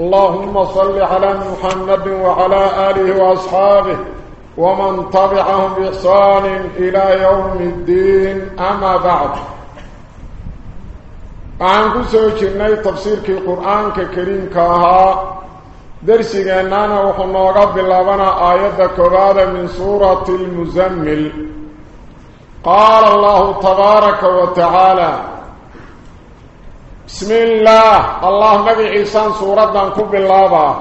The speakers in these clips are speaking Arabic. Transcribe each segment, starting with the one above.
اللهم صل على محمد وعلى آله وأصحابه ومن تبعهم بإحسان إلى يوم الدين. أما بعد عن كسوكيني تفسير القرآن الكريم كاها درسينا وحنا قبل لبنا آية كبادة من سورة المزمل. قال الله تبارك وتعالى بسم الله الله نبي عيسان سورة كب الله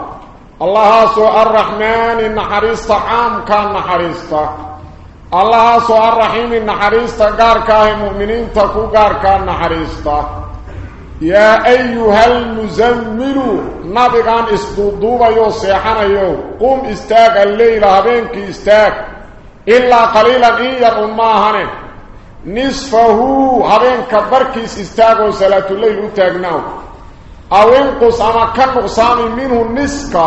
الله سوء الرحمن النحريست عام كان نحريست الله سوء الرحيم النحريست قار كاه مؤمنين تكو قار كان نحريست يا أيها المزمل نبغان استودوبا يو سيحانا يو قم استاق الليل هبينك استاق إلا قليلا إن يرماهن نصفه. هبينك بركيس استاقوا صلاة الليل وتاقناه أو انقص أما كان نقصان منه نسك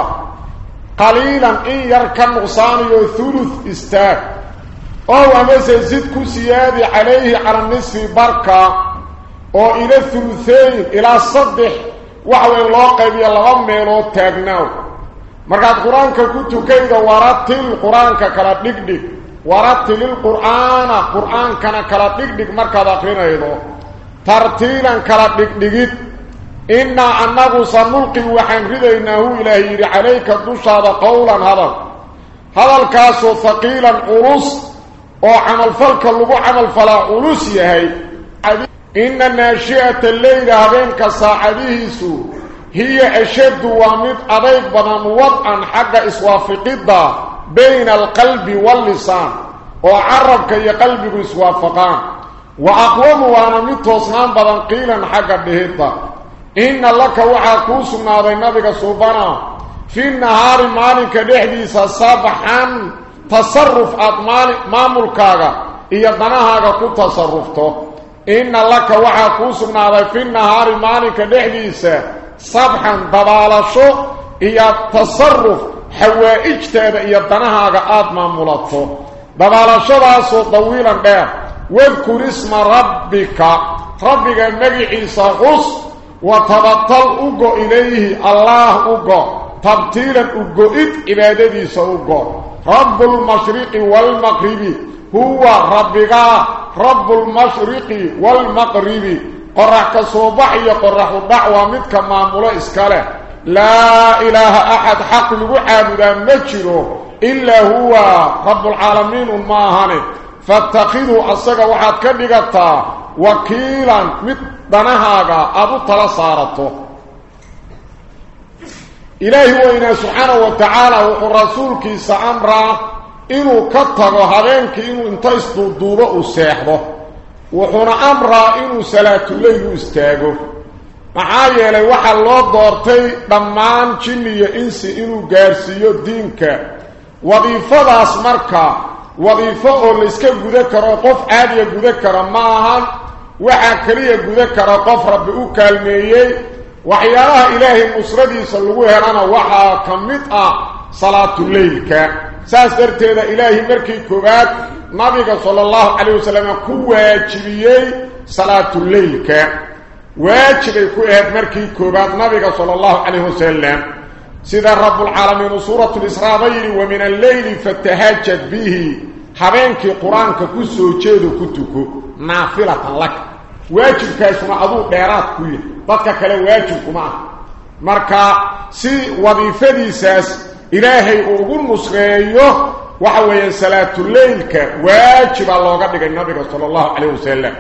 قليلا إن يركن نقصان ثلث استاق أو أما سيزيد كسيادي عليه على النصف بركة. oo ila thuluthayn ilaa saddex waxa weyn loo qaybiyo laba meelood taagnaaw markaad qur-aanka ku ورتل القران قرآن كان كلا ديك ديك مركب اخرين ايدو ترتيلا كلا ديك ديك ان انغ سنلقي وحن ريدناه إلهي عليك دوشا قولا هذا. هذا الكاس ثقيلا قرص أو عمل فلك لو عمل فلا قرص يهي. إن الناشئه الليل هذين كصاعديه سو. هي أشد وامض اريق بنا موطئا حق إسوافقيدا بين القلب واللسان. وعربك يا قلبك إسوافقان وأقوم وأنا متوصنان بدن قيلا حق الدهيطة إن لك وعاكوس ناضي نبيك صوبنا في النهار مالك دحديس صبحا تصرف أطمال ماملكاغا إيا دناهاغا كنت تصرفته. إن لك وحا كوسنا في النهار مالك دحديسة صبحا ضبالشو إيا تصرف دنها آدما ملطو ضبالشو داسو طويلا بيه واذكر اسم ربك ربك مجي عيسى غص وتبطل أقو إليه الله أقو تبتيلا أقو إد إبادتي سأقو رب المشرق والمغرب هو ربك رب المشرق والمغرب قرح كصوبحي قرح الدعوة متك معمولة إسكاله لا إله أحد حق لقعاد مجره إلا هو رب العالمين ماهان فاتخذوا أصدقى وحد كبيرتا وكيلا مدنهاك أبو تلصارتو إلهي وإنا سبحانه وتعالى وقال رسول كيسا أمرا إنو كتغو هرينك إنو انتايستو دوبة السيحبه وحونا أمرا إنو سلاة الله استاغو معايا لي وحا الله دارتي بمان جنية إنسي إنو قارسيو دينك. وظيفاس مركا وظيفه ليسك غوده كرو قف عاديه غوده كرا ما هان وحا كليه غوده كرا قف ربي الهي مسردي سلوو هرانا وحا كميت ا صلاه الليل ساس ارتيده الهي مركي كوغات نبيك صلى الله عليه وسلم كوه جبيي صلاه الليل واجب يكون مركي نبيك صلى الله عليه وسلم سيده رب العالمين سورة الإسراء ومن الليل فتهجد به. حبنك قرانك كسوجهدو كتكو. نافلة لك. واجبك اسمع ابو دهرات كوي. بدك كلا واجبك ما مركا سي وظيفتيس إلهي اوغن مسخيو وحوي صلاة الليل كواجب لوغا دغ النبي صلى الله عليه وسلم.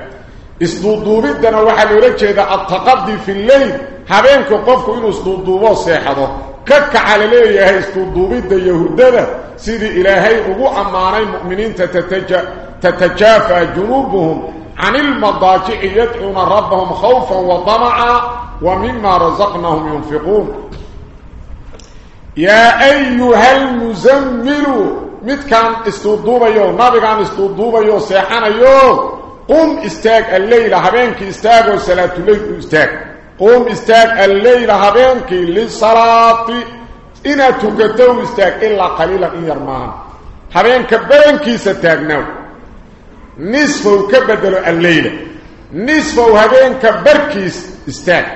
اسدودو بدنا وحل رجيدة التقدي في الليل. حبنك قفكو إنو اسدودو سيحدو كك على ليه يهي استودوبيد يهودنا سيدي إلهي أبو أماني مؤمنين تتتج... تتجافى جنوبهم عن المضاجع يدعون ربهم خوفا وضمعا ومما رزقناهم ينفقون يا أيها المزمل مت كان استودوبي يو ما كان استودوبي يو سيحان يو قم استاق الليلة هبينك استاق وسلاة الليلة استاق قوم استاق الليل هبينك للصلاة. إنا تقدوا استاق إلا قليلا إن يرمان هبينك بينك ستاقنوا نصفه كبدلوا الليل. نصفه هبينك برك استاق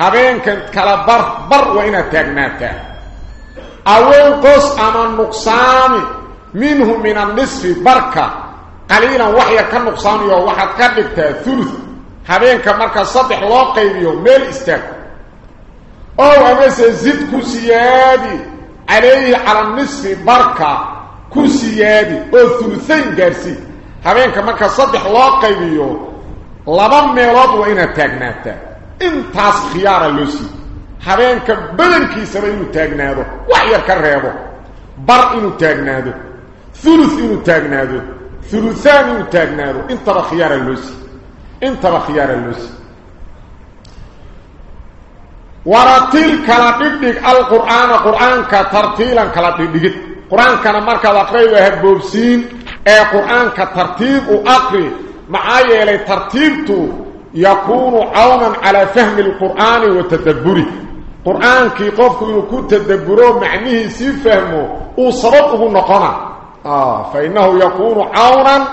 هبينك كالبر بر وإنا تاقناتا. أول قص أما النقصان منه من النصف بركة. قليلا وحيا كالنقصان وحد كبكتا ثلث. حبينك مركا سطح لو قيبيو ميل استاك أو امس زيد كوسيادي عليه على النصف بركا كوسيادي أو ثلثين جرسي حبينك مركا سطح لو قيبيو لبن ميلاد تاجناتا انتاس خيارة خيار لوسي حبينك بلنكي سبينو تاجناتا وعير كرهبو بر انو تاقنادو ثلث انو تاقنادو ثلثان انو تاقنادو انت خيار لوسي انت بخيار اللوس. ورتيل كلاطيق القرآن قرآن كترتيلا كلاطيق قرآن كان مركا اقري وهبوبسين اي قرآن كترتيب وأقري. معايا لي ترتيبته يكون عونا على فهم القرآن وتدبري قرآن كي قفكو يكون تدبره معنيه سي فهمه وصرقه نقنا. آه، فإنه يكون عونا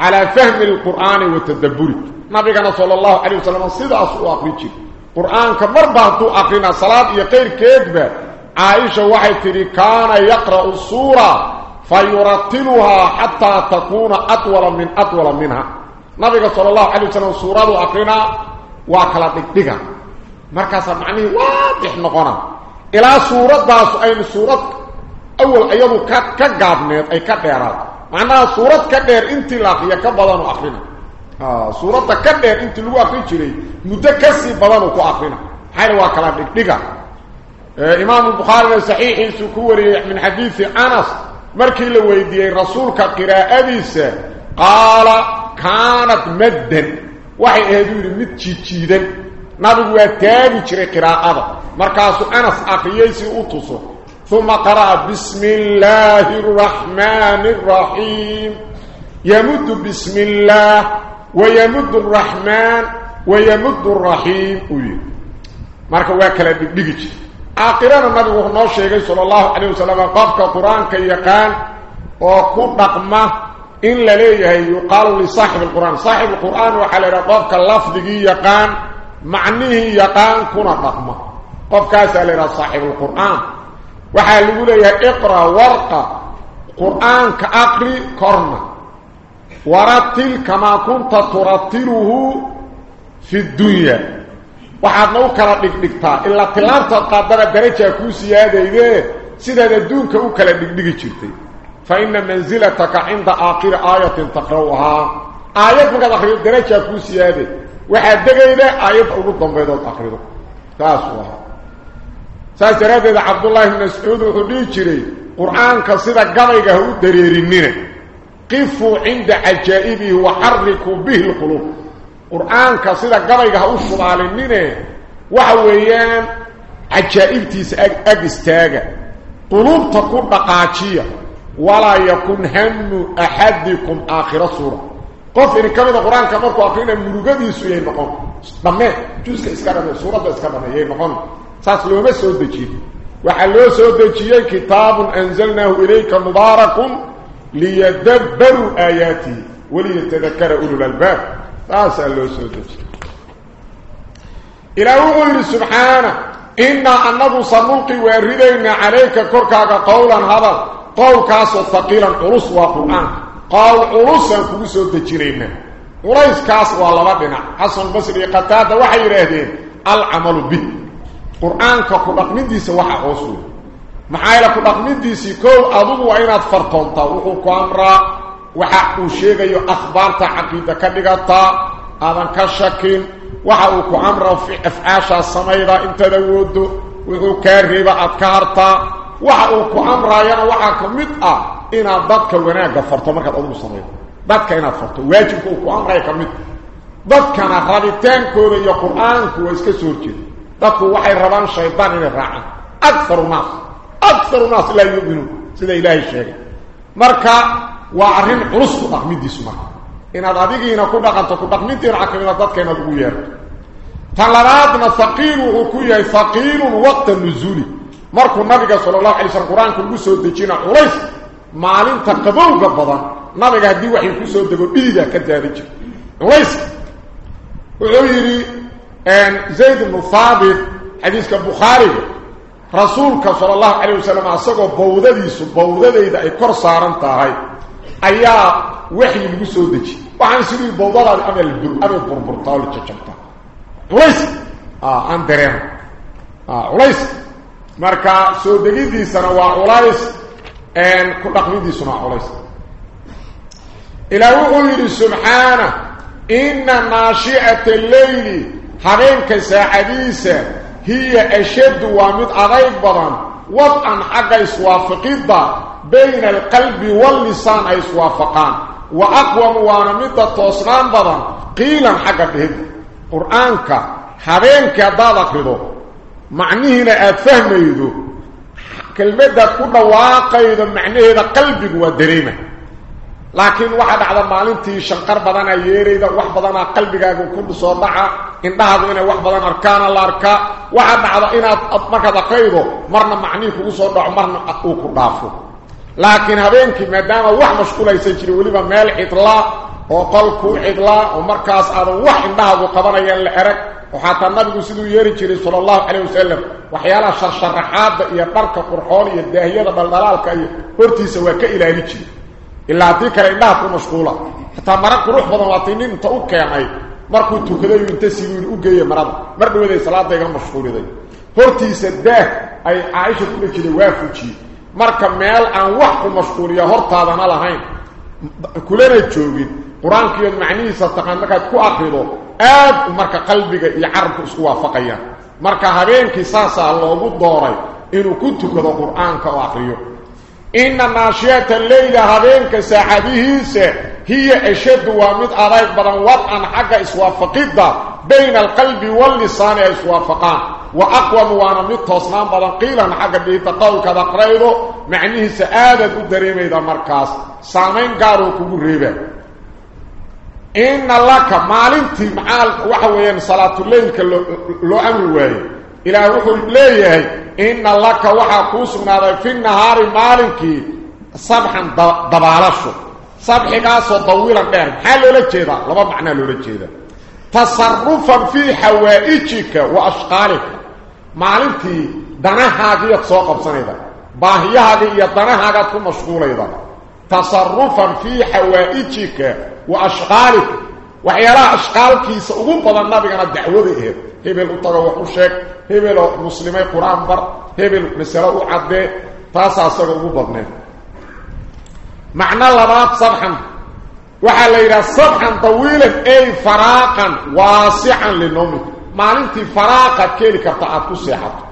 على فهم القرآن وتدبري نبي صلى الله عليه وسلم سيدا سوى قريتي قرآن كبر بحثو أقرنا صلاة يقير كيكب عائشة واحد تري كان يقرأ الصورة فيرتلها حتى تكون أطول من أطول منها. نبي صلى الله عليه وسلم سورة أقرنا وأقلتك بك مركز معنى واضح نقونا. إلى سورة باسو أي سورة أول أيضو كاد كاد أي كاد معناها سورة كاد دير انتلاقية كبضان أقرنا suuradda ka dheer intii lagu akri jiray muddo kasii badanu ku akrina maxaa waa kala dhigdhiga imaamu bukhaarina saxiixiisuu ku wariyey min xadiidi anas markii la weydiiyey rasuulka qiraa'adiisa qaala kaanat maddan waxay ahayd uu yidhi mid jiijiidan nabigu waa taagi jiray qiraa'ada markaasuu anas akriyey si u tuso uma qara'a bismi illaahi araxmaani araxiim yamuddu bismi illaah ويمد الرحمن ويمد الرحيم. مارك واكلا بيجي. آخران النبي وحنا الشيخي صلى الله عليه وسلم قفك قرآن كي يقان وكو نقمة إن لليه يقال لصاحب القرآن. صاحب القرآن وحالي رقفك اللفظي يقان معنيه يقان كون نقمة قفك سألنا صاحب القرآن. وحالي يقرأ ورقة قرآن كأقري كرنك waratil kamaa kunta turatiluhu fi dunya waxaadna u kala dhigdhigtaa ilaa tilaabtaad qaadaba darajaa kuu siyaadayde sidaad adduunka u kala dhigdhigi jirtay fa ina mansilataka cinda aakhiri aayatin taqra'uhaa aayad markaad akrido darajaa kuu siyaaday waxaad degayda aayadda ugu dambaydood akrido saasuu ahaa saas daraaddeed cabdullaahi bn mascuud wuxuu dhihi jiray qur-aanka sida gabayga u dareerinina قفوا عند عجائبه وحركوا به القلوب. القران كسيده قبيغه اسود علينا وحويان عجائبتي ابي استاغه قلوب تكون بقاعيه ولا يكن هم أحدكم آخر سورة. قف إن كلمه القران كما قلنا مرغدي سوره مقام. بما جزء اسكاره سورة اسكاره هي مقام. ساسلو مسود بجي وحلو سود بجي كتاب أنزلناه إليك مباركم ليدبروا اياتي وليتذكر أولو الألباب. فأسى الله سبحانه إلى أقول لسبحانه إن النبو صنوقي ويردين عليك كركاك قولا هذا قول كاسو ثقيلا قرص وقرآن. قول قرصا فوسو تجرين. قريس كاسو الله ربنا حسن بس قتاد وحي رهدين. العمل به. قرآن كاكو لقمين وحا اوسو maxaa ku dhaqmidiisii kow adugu waa inaad fartoontaa wuxuu ku amraa waxa uu sheegayo akhbaarta caqiida ka dhigataa aadan ka shakin waxa uu ku amraa afcaashaas samayda intaad awoodo wuxuu kaa reeba aad ka hartaa waxa uu ku amraayana waxaa ka mid ah inaad dadka wanaagga farto markaad adugu samaydo dadka inaad farto waajibka uu ku amraya ka mid dadkana rabitaankooda iyo qur-aanku waa iska soo horjeeda dadku waxay rabaan shaydaan inay raacaan akharu naas أكثر الناس لا يؤمنون. سيد الله الشيخ. مركا وعرن قرص احمد اسمه إن ادبيك إن كو دقت كو دقنتي راك من ذات كان ابو ير تلرات مسقيل وكوي ثقيل وقت النزول مركو النبي صلى الله عليه وسلم القران كل سو دجينا قريش ما لين تقبوا قبضا. نبي هدي وحي كو سو دغو ديدا كدارج قريش ويري آن زيد بن ثابت حديث البخاري rasuulka sala allahu calayh wasalam asagoo bawdadiisu bawdadayda ay kor saaran tahay ayaa waxyi lagu soo dejiyey waxaan sidii bawdadaadi ama amay burburtaa oo la jajabtaa culays aan dareeno culays marka soo degidiisana waa culays ku dhaqmidiisuna waa culays ilaa wuxuu yidhi subxaana ina naashi'ata alleyli habeenka saacadiisa هي أشد وامد عغيب بضان. وطعن حقا يسوافقيدا بين القلب واللسان يسوافقان. وأقوام وامد التوصلان بضان. قيلا حقا بهد. قرآن قرآنك حرينك أدادك هدو معنيه نأتفهم هدو كلمة دا كنا واقع هدو معنيه دا قلبك ودريمة. Laakiin waxaa dhacda maalintii shanqar badanaa yeerayda wax badanaa qalbigaaga ku soo dhaca indhahaadu inay wax badan arkaana la arkaa waxaa dhacda inaad markaad akaydo marna macnihii kugu soo dhaco marna uu ku dhaafo laakiin habeenkii maadaama wax mashquulaysan jirin weliba meel cidlaa oo qol kuu cidlaa oo markaas aadan wax indhahaadu qabanayaan la erag siduu yeeri jiray sala allahu calayh wasalam waxyaalaha sharsharaxaadda iyo dharka qurxoon iyo daahiyada dhaldhalaalka iyo hortiisa waa ka ilaali jiray ilaa haddii kale indhaha ku mashquula xataa mara qurux badan waatay nin inta u keenay markuu tukadayu inta sigiin u geeye marada mar dhawaday salaada iga mashquuliday hortiisa daah ay caaisha kula jiray waa fujiyey marka meel aan wax ku mashquuliya hortaadana lahayn kulana joogin qur-aankiiyood macnihiisa taqaan markaad ku akrido aad marka qalbiga iyo carabku isku waafaqayaan marka habeenkii saasaa loogu dooray inuu ku tukado qur-aanka oo akriyo إن ناشية الليلة هذينك ساحبهيس هي أشد ومد أرائك بدن وطعن حقا إسوافقيدة بين القلب واللسان إسوافقان. وأقوى موانا مد توصنان بدن قيلا حقا بيت قول كذا قريضو معنيه سآدة الدريمة إذا مركز. سامين قارو كبور إن الله مالنتي معال وحوين صلاة الليل لو أمي وهي إلا روح الليلة إن الله كوحا سغنادا في النهار مالك صبحا دبالشو صبح قاسو طويلا بير حالو لجيدا لما معنى لو لجيدا تصرفا في حوائجك وأشقالك. مالك دانها قيت سوق بسنيدا. باهيها قيت دانها قيت مشغولا تصرفا في حوائجك وأشقالك. Tago wax u sheeg hebeloo muslimay qur-aan bar hebel masalo u caddee taasaa isaga ugu badneed macno labaad sabxan waxaa la yidhaha sabxan tawiilan ay faraaqan waasican linowmika maalintii faraaqaad keeni karta aada ku seexato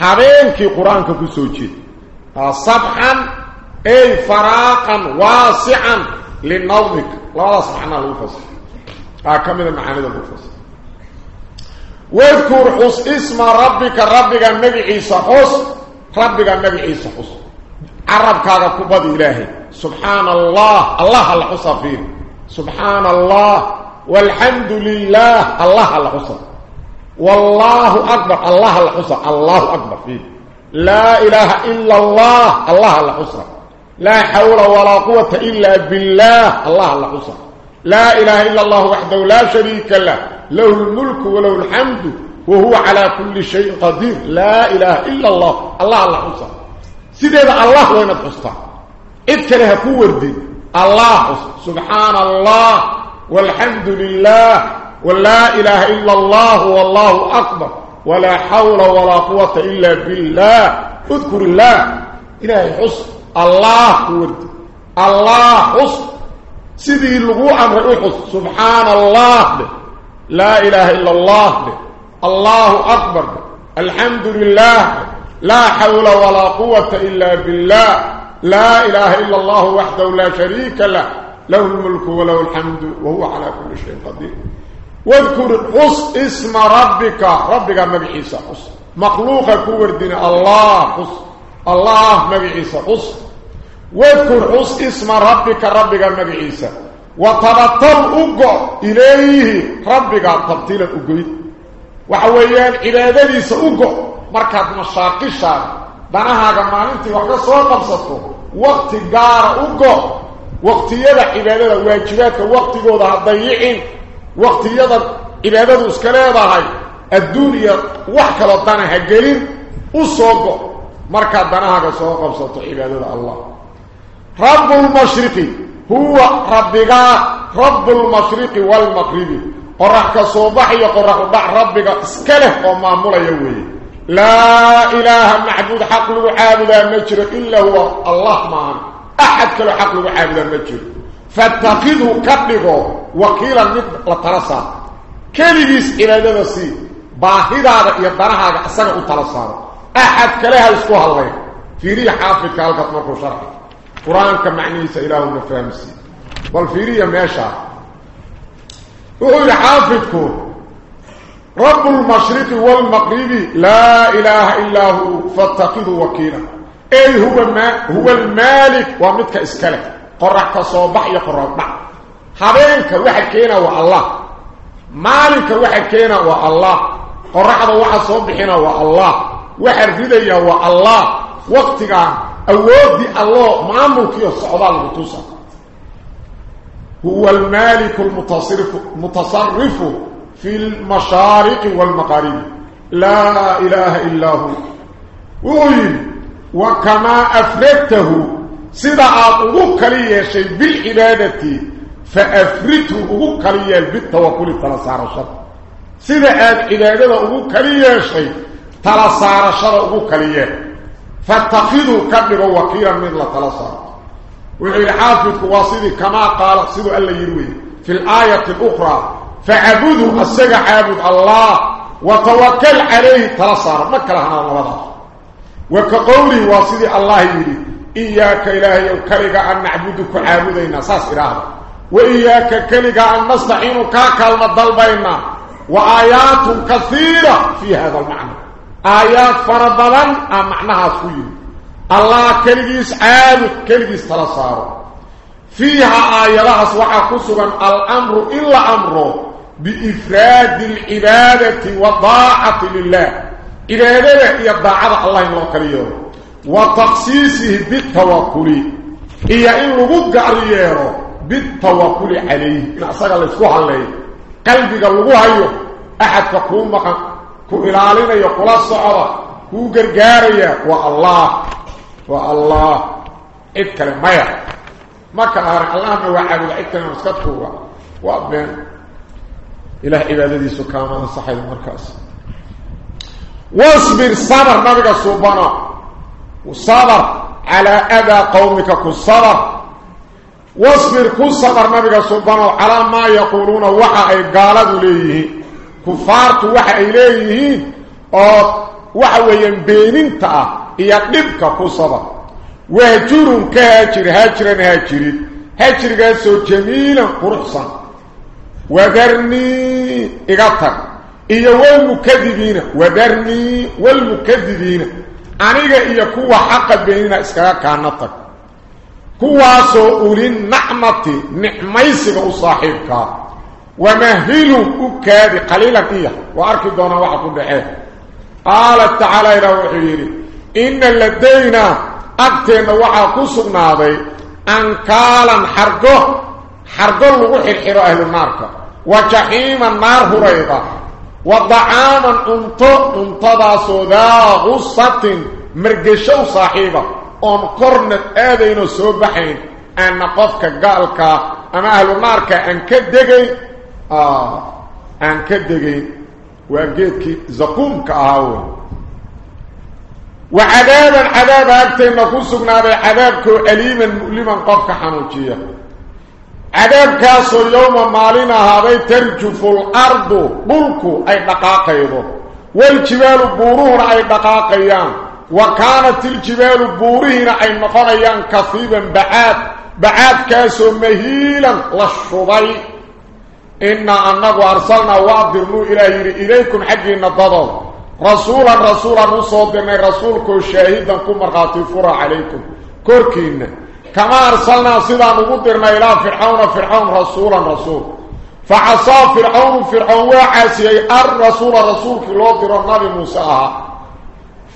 habeenkii qur-aanka ku soo jeed sabxan ay faraaqan waasican linowmika labadaas macnaa lagu fasir macaanida lagu fasir واذكر حس اسم ربك ربك مجعيس حس ربك مجعيس حس. عرب كاغا كبد إلهي. سبحان الله. الله الحصى فيه. سبحان الله. والحمد لله. الله الحصى والله أكبر. الله الحصى الله أكبر فيه. لا إله إلا الله. الله الحصى لا حول ولا قوة إلا بالله. الله الحصى لا إله إلا الله وحده لا شريك له له الملك وله الحمد وهو على كل شيء قدير. لا إله إلا الله. الله الله حصى سيدة الله وين تحصى إذكرها كوردي. الله حصى سبحان الله والحمد لله ولا إله إلا الله والله أكبر. ولا حول ولا قوة إلا بالله. اذكر الله. إلهي حصى الله كوردي. الله حصى سيدي أمر أحص سبحان الله به لا إله إلا الله به الله أكبر به الحمد لله لا حول ولا قوة إلا بالله. لا إله إلا الله وحده لا شريك له. له الملك وله الحمد وهو على كل شيء قدير. واذكر حص اسم ربك. ربك مبحيس حص مخلوق كوردين. الله حص الله مبعيسى حس. وذكر حس اسم ربك ربك مجعيسا وتبطل أقع إليه ربك تبطيل الأقع وحويان إلى ذلك أقع مركب مشاقشة دانها قمال انت وقت سواق بسطه وقت قار أقع وقت يدع إبادة واجباتك وقت قوضة الضيئين وقت يدع إبادة اسكالة هاي الدنيا وحكا لطانها قلين أصوق مركب دانها قمال انت وقت سواق بسطه إبادة الله. Waalmaqribi qorax ka soo bax iyo qorax u dhac rabbiga iska leh oo maamulaya weeye لا إله معبود حق له عابدا مجر إلا هو الله معنا أحد كله حق له عابدا مجر فاتخذه كبغه وكيلا مثل لترسى كليس إلى ذا السي باهدا يدرها أسنع ترسى أحد كلها يسكوها الله في ريح حافظ كالك مركو كمعني سإله النفامسي بل في ريح ماشا وهو حافظكم رب المشرق والمغرب لا إله إلا هو فاتخذه وكيلا أي هو ما هو المالك ومتك إسكالك قرحك صوبح يقرر بع حبينك واحد كينا والله مالك واحد كينا والله قرحك واحد صوبحنا والله واحد رديا والله وقتك أودي الله ما ملكي الصعودة المتصر هو المالك المتصرف متصرف في المشارق والمغارب. لا إله إلا هو. وقل وكما أفردته سيدا أطلق لي شيء بالعبادة فأفرده أطلق لي بالتوكل تلسار الشر العبادة أطلق لي شيء تلسار الشر أطلق لي فاتخذوا كبر وكيرا من الله تلسار وقل حافظ واصلي كما قال سيدا ألا يروي. في الآية الأخرى فعبده السجع عابد الله وتوكل عليه تلصار ما كلهنا الله وكقوله واصدي الله يري إياك إلهي وكرق أن نعبدك عابدين. ساس إله. وإياك كلق أن نستعينك كلمة ضلبين. وآيات كثيرة في هذا المعنى. آيات فرضلا معناها سوين الله كلقيس عابد كلقيس تلصار فيها آيات وحا كسبا الأمر إلا أمره بإفراد العبادة والضاعة لله. إبادة هي الضاعة الله ينوكريه وتخصيصه بالتوكل. هي إن لغوك عليه بالتوكل عليه. أصدق الله عليه. قلبك لغوها أيه أحد فكون مقام كو إلالينا يقول الصعرة كو قرقاريا والله والله إذكرم مايا ما كان أهرق الله ما وعابد إذكرم مسكتكوا وأبين إله عبادتي سكاما صحيح المركز واصبر صبر نبيك سبحانه وصبر على أذى قومك كالصبر واصبر كل صبر نبيك سبحانه على ما يقولون وحا أي قالوا ليه كفارت وحا إليه وحا وينبينين تا يقلبك كل صبر وهجر كهاجر هاجرا هاجرين. هاجر قاسو جميلا قرحصا وذرني إغطر. إيا والمكذبين وذرني والمكذبين. أنيغا إيا كوا حق بيننا إسكاكا كانتك. كوا سؤول النعمة نعميسك وصاحبك ومهلوا أكاد قليلا إيا وأركي دونا وحكو بحيه قال تعالى إلى إن لدينا أكتين وحكو سقناضي أنكالا حرقه حرقه لغو حرحر أهل النار وجحيم النار هريضة. وضعاما أنتو انتضى سودا غصة مرقشو صاحبة. ان قرنت آذين سوبحين. أن قفك قالك أما أهل النار كان كدقي آه. آن كدقي وقيتك زقومك اهاون وعذابا عذاب اكتين نفسك نابي عذابك أليما مؤلما قفك حنوشيه عذاب كاسو يوم مالنا هذا ترجف الأرض ملكو أي دقاقيضو والجبال بورون أي دقاقيان. وكانت الجبال بورهن أي نقريان كثيبا بعاد. بعاد كاسو مهيلا للشضي إنا أنه أرسلنا وعدرنو إليه إليكم حقين الضضل رسولا رسولا نصدرنا رسولك شاهدا كم فرع عليكم. كوركينا كما أرسلنا صدا نقدرنا إلى فرعون فرعون رسولا رسول. فعصى فرعون فرعون وعاسي الرسول رسول في لوطر النبي موسى.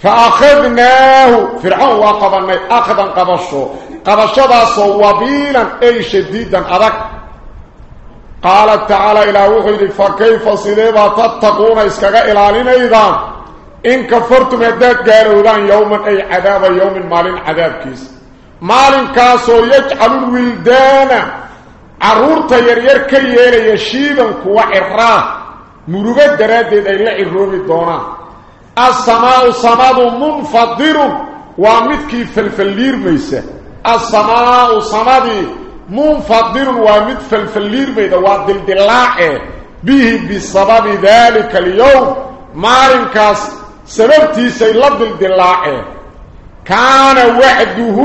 فأخذناه. فرعون وقبلنا أخذا قبشه قبشدا صوابيلا أي شديدا أذك قال تعالى إلى وحيد فكيف صليبا تتقون؟ إسكاقا إلى لنيدان إن كفرتم يداد قالوا يوما أي عذاب يوم مال عذاب كيس. مال كاسو يجعل الولدان عرورتا يرير كيير يشيدا كوا عراه مروغة درادد أي لعروبي دونا. السماء سماء منفضر ومثكي فلفلير ميسا السماء سماء منفضر ومث فلفلير ميدا ودلدلاعه به بسبب ذلك اليوم. مالين كاس سببتي سيلد الدلاعه كان وعده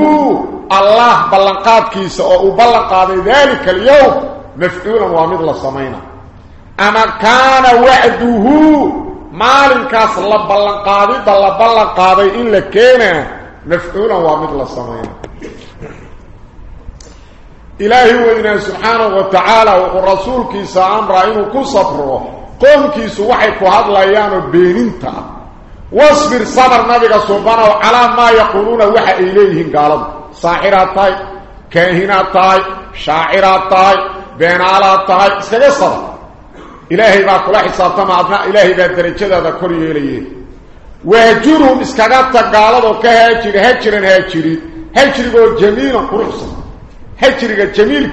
الله بلنقات كيسا أو بلنقات ذلك اليوم. مفعولا ومثل سمينا أما كان وعده مالين كاس لبلنقات لبلنقات إلا كان مفعولا ومثل سمينا إلهي وإنا سبحانه وتعالى والرسول كيسا أمر إنه كصفره قوم كيسا وحيكو هذا ليانو بينينتا واصبر صبر نبيك سبحانه على ما يقولون وحا إليهم قالوا. صاحرات تاي كاهنات تاي شاعرات تاي بينالات تاي اسكذا صبر. إلهي با كل حسابتا معدنا إلهي با درجة دا كوري إليه. وهجرهم اسكذا تقالوا كهاجر هجرا هاجري هجري جميل قرصا هجري جميل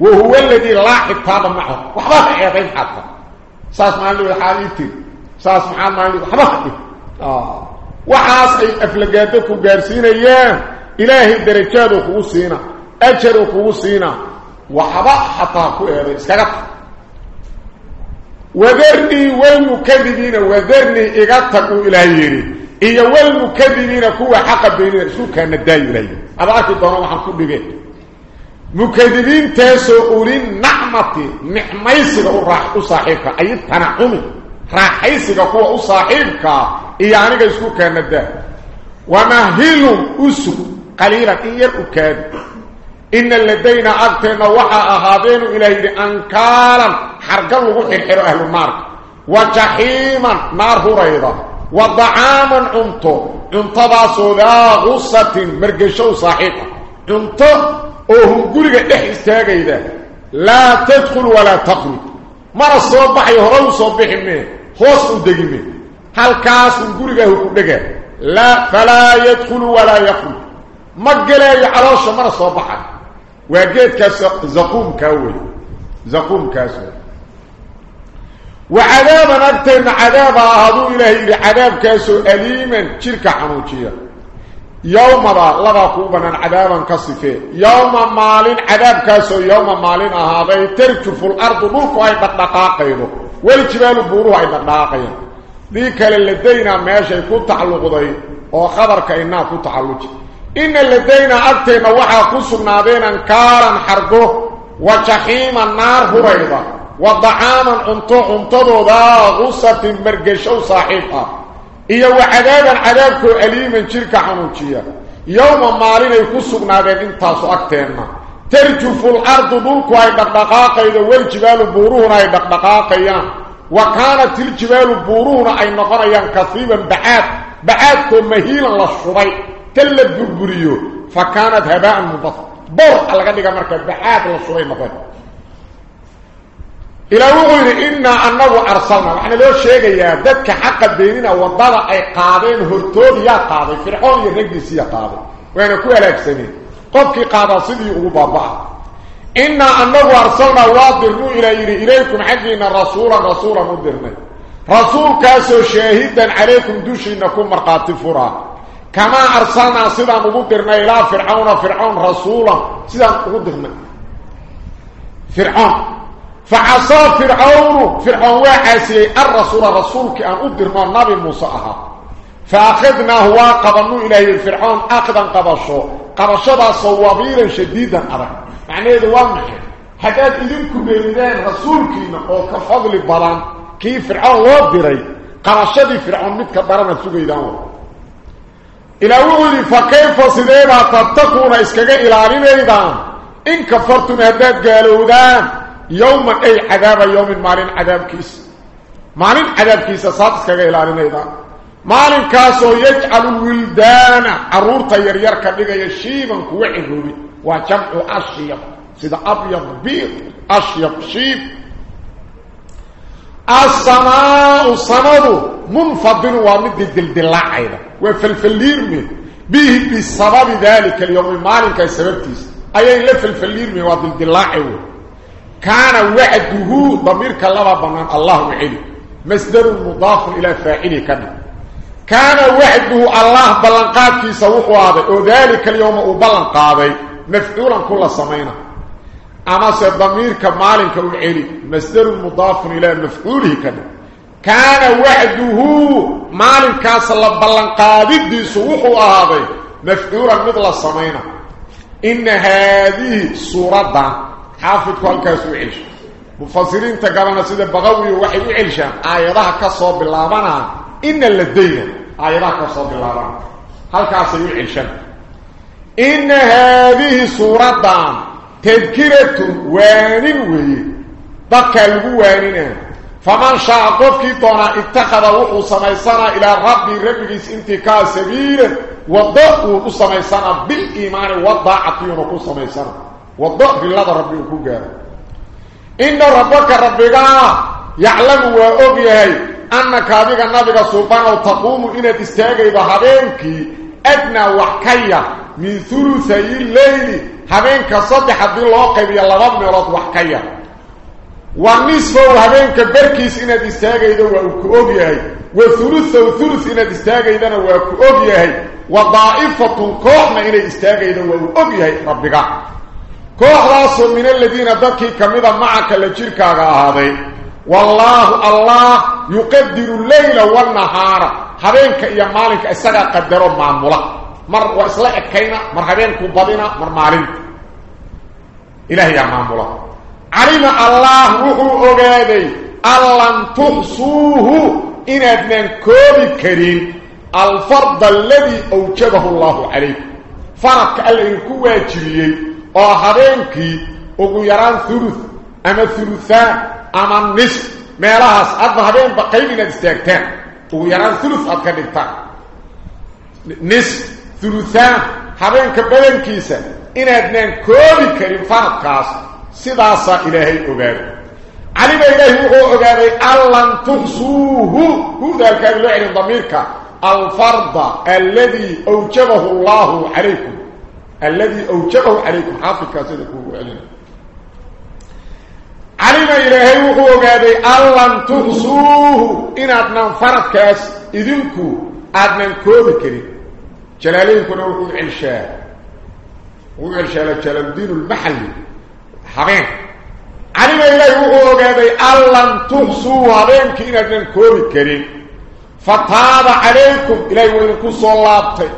وهو الذي لا حتاب معه. وحبا عيبين حتى ساس معلو الحاليتي ساس محمد وحبا آه. وحاس أي أفلقاتك وقارسين أيام إلهي درجاته كوسينا أجره كوسينا وحبا حتى كوئي اسكاقت وذرني والمكذبين وذرني إغتقوا إلهي إيا والمكذبين كوا حق بيني شو كان الداي إلهي أبعاك وحن كل بيت مكذبين تاسو أولين نعمتي نعميسك أراح أصاحبك أي التنعمي raaxaysiga kuwa u saaxiibka iyo aniga isku keenada wamahilum usug qaliilan in yar u kaadi ina ladayna agteenna waxaa ahaadeenu ilaah yidhi ankaalan xarga lagu xirxiro ahlu naarka wa jaxiiman naar hurayda wa dacaaman أو غوريغا دخ استاغيدا لا تدخل ولا تخرج مرة الصبح يهرو صبح منه خوص ودغمه هل كاس غوريغا هو لا فلا يدخل ولا يخرج ما قال لي على الصمر صباحا وجيت كاس زقوم كاول زقوم كاس وعذابا نكتب عذابا هذو إلهي لعذاب كاسو أليما شركة حموتية يوم ذا لغا كوبنا عذابا كصفه يوم مالين عذابكاسو يوم مالين هذا تركف الأرض ملك أي دقاقينه والجبال بوروها أي دقاقين ذيك لدينا ماشي كنت تعلق ذي وخبرك إنها كنت تعلق إن لدينا أكتن وحا كسرنا بينا كارا حرقه وجحيما النار هريضا وضعاما انتو انتظوا ذا غصة مرقشو صاحبها. إيا وعذابا عذابكو أليما شركة حنوشية يوم مالين يكسقنا بين انتاسو أكتنا ترجف الأرض دولكو أي دقدقاقيا والجبال بورونا أي دقدقاقيا وكانت الجبال بورونا أي نقريا كثيبا بعاد بعادكو مهيلا للشري تلت بربريو فكانت هباء مبطل بور قدك مركز بعاد للشري نقريا إلى وغير إنا أنه أرسلنا. وحنا لو شيغيا ددك حق بيننا وضل أي قادين هرتود يا قادي فرعون يرقس يا قادي وين كو هلاك سنين. قفك قادا سيدي أبو بابا. إنا أنه أرسلنا واضرنو إلى إليكم حقنا رسولا رسولا مدرنا. رسول كاسو شاهدا عليكم دوش إنكم مرقات فرا. كما أرسلنا سيدا مدرنا إلى فرعون فرعون رسولا. سيدا مدرنا. فرعون. فعصى فرعون فرعون وعاسي الرسول رسولك أن أدر من نبي موسى أها. فأخذناه وقبلناه إليه فرعون أخذا قبشه قبشه صوابيرا شديدا أرى. معنى هذا وامحي حداد إذنكم بيدان رسولك كفضل بلان. كي فرعون وابري qabashadii fircoon midka darana sugaydaan ilaa wuxuu yidhi fa kayfa sideebaa tattaquuna iskaga ilaalinaydaan in kafartum يوم أي عذاب يوم مارين عذاب كيس. مارين عذاب كيس ساتس كغا إلى نيدا مارين كاس يجعل الولدان أرور طير يركا دغا يشيبا كو عروبي وجمع اشيب سيدا أبيض بير أشيب شيب. السماء صمد منفض ومد الدلدلاء أيضا وفلفليرمي به بسبب ذلك اليوم مالك السبب تيس إيه لفلفليرمي ودلدلاء أيضا كان وعده ضمير كلمة بنان الله وعلي مصدر مضاف إلى فاعله كان كان وعده الله بلنقات في سوق هذا وذلك اليوم وبلنقاضي مفعولا كل سمينة. أما سيضمير كمالك وعلي مصدر مضاف إلى مفعوله كده كان وعده مالك صلى بلنقادد دي سوحوا هذا مفعولا مثل السمينة. إن هذه حافظ كوالكاس وعلش مفسرين تقالنا سيدة بغوي وحي وعلشان آياتها كصوب باللابانا إن اللدين آياتها كصوب باللابانا هل كاسي وعلشان إن هذه سورة تذكرة وانين وي. بكى الوانين فمن شاء قفك دونا اتخذ وحو سميسانا إلى ربي ربكيس انتكا سبيلا وضعه سميسانا بالإيمان وكو سميسانا. وضح في الله ربي يقول إن ربك ربك يعلم وعبيه أنك هذه النبي سبحانه تقوم إن تستيقظ بحبينك أدنى وحكية من ثلثي الليل. حبينك صدح الدين الله قبي الله ربنا رات وحكية والنصف والحبينك بركيس إن تستيقظ وعبيه وثلث وثلث إن تستيقظ وعبيه وضائفة قوحنا إن تستيقظ وعبيه ربك. كوح راس من الذين ضكي كمذا معك لجيركا هذه والله الله يقدر الليل والنهار حبينك يا مالك اسغا قدروا معموله مر واصلحك كاينة مرحبينك بضينا مر مالين الهي يا معموله علم الله روحه اوغادي الله تحصوه ان ابن كوب كريم الفرض الذي اوجبه الله عليه فرق الكواجبيه وحدينكي وقياران ثلث أما ثلثان أما النصف ما لهاس أدهدين بقيمنا استيقتان وقياران ثلث أدهدين نصف ثلثان حدين كبالين كيسا إن أدنان كوري كريم فانت كاس سداسا إلهي أباد علم إلهي أباد ألن تخصوه هو ذلك الذي يعلم ضميرك الفرض الذي أوجبه الله عليكم الذي أوجهه عليكم. حافظك سيدكم علينا. علم إلهي وقوقاتي ألن تغسوه إن أدنان فرقكاس إذنكو أدنان كوبكري جلالين كنا وقوق عرشاء وقوق عرشاء لجلال الدين المحلي حقين علم إلهي وقوقاتي ألن تغسوه أدنك إن أدنان كوبكري فطاب عليكم. إلهي وقوقاتي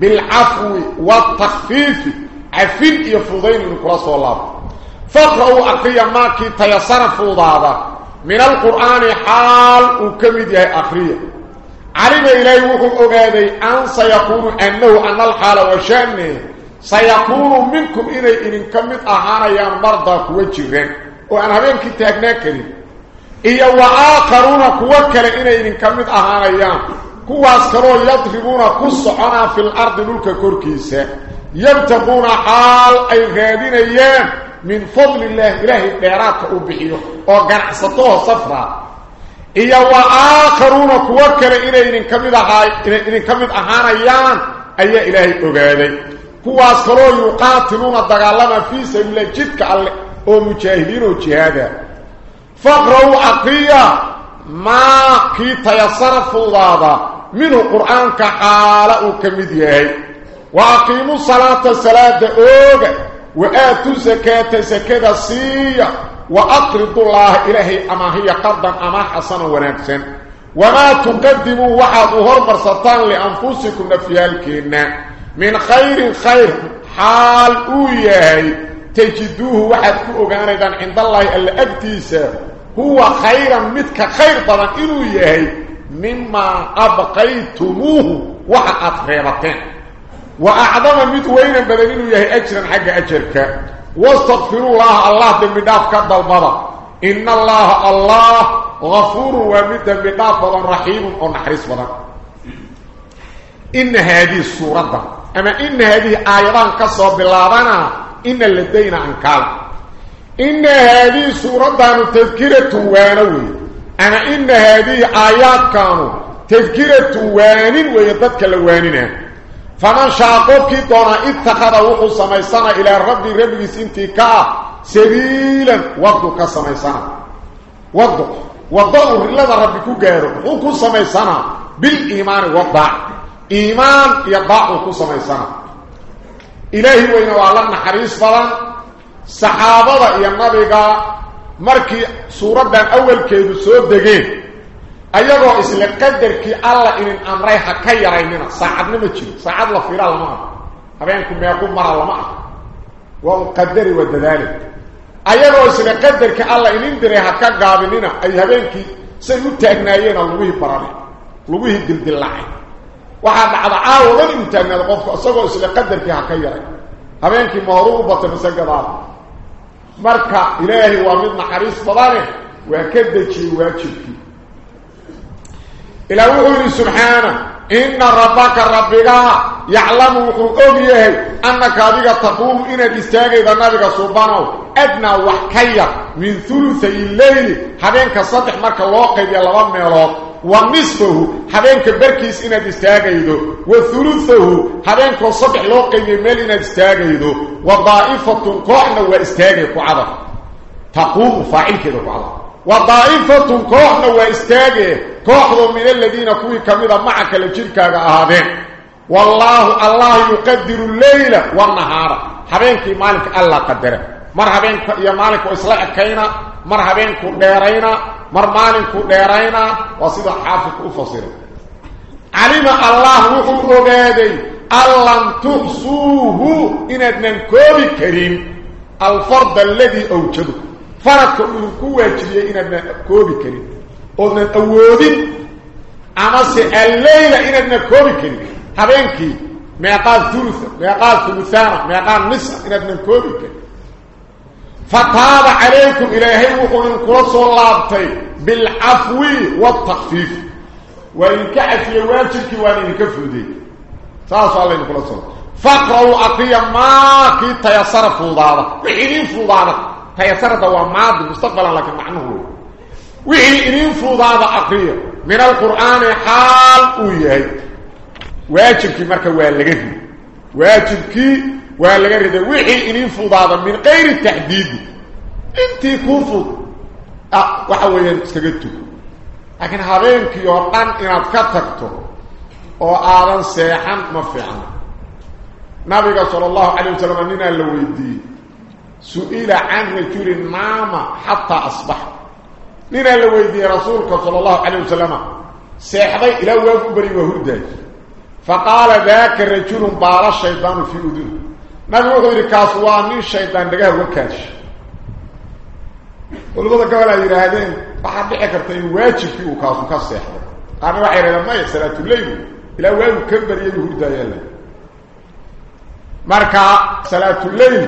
بالعفو والتخفيف. عفين يفضين إنكم صلابت فاقرأوا أقريا ماكي تيسر فوضابا من القرآن حال وكمد يا أقريا علم إليه وهو قادي أن سيكون أنه أن الحال وشأنه. سيكون منكم إني إن كمت أهانا مرضى كوجرين وأنا هبين كتاقنا كريم إيا وآخرون كوكل إني إن كمت أهانا كواس كرو يضربون كسعنا في الأرض ملك كوركيسة يبتغون حال أي غادين أيام من فضل الله إلهي الديرات أبحيه وقنعصتوه صفرا إيا وآخرون كوكل إني إن كمت أهانا أي إلهي أغادي dagaalama fii sabiila jidka alle oo mujaahidiin oo jihaada. Faqra-uu aqriya maa kii tayasara fuudaada من القرآن كحالة كمديه وأقيموا صلاة الصلاة أوغا وآتوا زكاة زكاة سيا وأقرضوا الله إلهي أما هي قردا أما حسنا ونفسا. وما تقدموا وحده المرسطان لأنفسكم نفيالكين من خير خير حال أوياي تجدوه واحد كأغاني عند الله الأكتيسة هو خيرا متك خير طبعا إلوياي مما أبقيتموه وحقات ريبتين وأعظم مدوين بدنين يهي أجرا حق أجرك. واستغفروا الله الله دم داف كدل بضا إن الله الله غفور ومد دم داف رحيم ونحرس بضا إن هذه السورة أما إن هذه آيضا كصوب بالله إن لدينا أنكال إن هذه سورة تذكرة وانوي. أما إن هذه آيات كانوا تذكرة وان ويضدك الواننا فمن شاقوكي دونا اتخذ وحو سميسانا إلى ربي ربي سنتكا سبيلا وقتك سميسانا وقتك وقتك لذا ربي كغيره وكو سميسانا بالإيمان وضع. إيمان يضع وكو سميسانا إلهي وإن الله حريص فلان صحابة يا النبي markii suuradan awalkeedu soo degeen ayagoo isla qadarkii alla inin amray ha ka yaraynina saacadna ma jiro saacad la fiira lama ah habeenku meequ mara lama ah waa qadari wa dadaali ayagoo isla qadarkii alla inin diray ha ka gaabinina ay habeenkii say u taagnaayeen lugihii barane lugihii dildillacay waxaa dhacda caawadan inuu taagnaado qofku isagoo isla qadarkii ha ka yaray habeenkii mahoruu u batay mise gadaal mid naxariis badane waa ka dejiyey waajibkii إلى وحده سبحانه إن ربك ربك يعلم وحده أنك هذه تقوم إن تستاغي ذنبك سبحانه أدنى وحكية من ثلثي الليل حبينك صدح مركا الواقع دي اللبان ميلوك ونصفه حبينك بركيس إن تستاغي وثلثه. حبينك صدح الواقع دي ميل إن تستاغي وضائفة كوحنا واستاغي كعضا تقوم فاعل كده كعضا وضائفة كوحنا واستاغي كوحدوا من الذين كوي كميدا معك لجيركاغا اهادين والله الله يقدر الليل والنهار. حبينك مالك الله قدره. مرحبين يا مالك اصلاح كينا مرحبين كو ديرينا مرمان كو ديرينا وصيد حافظ وفصير علم الله روحه غادي الله تحصوه إن ابن كل كريم. الفرد الذي اوجبه فرد كل قوه جري إن ابن كل كريم. قلنا تواب اما الليل إن ابن كل كريم. حبينكي ما قال ثلث ما قال ثلث ما قال نصف إن ابن كل كريم. فتاب عليكم إليهم وقلن كرس والله بالعفو والتخفيف. وإن كعف يواجبك وإن يكفر دي. سأسوا الله إن كرس والله فقروا أقيا ما كي تيسر فوضانا. وإن فوضانا. تيسر دواء ماضي مستقبلا لك معنه وإن إن فوضانا أقيا. من القرآن حال ويهي واجبك مركا وإن لغيه واجبك واجبكي والغدي وحي إنين فوضاد من غير التحديد انتي كوفو أه وحويا استقدتو لكن هابينك يوطن إناد كتكتو oo aadan seexan ma fiicna. Nabiga sallallahu alayhi wasallam nina la weydiiyay su'ila an rajulin naama hatta asbaha نينا اللي ويدي رسولك صلى الله عليه وسلم سيحضي إلى وابو بري وهرداج فقال ذاك الرجل بار الشيطان في أذن نبي وحير كاسوان الشيطان دقاه وكاش ولبدا قولا يراهدين بحب حكرتين واجب فيه وكاسو كاسيحضي أنا وحير لما صلاة الليل إلى وابو كبر يهرداج يلا مركا صلاة الليل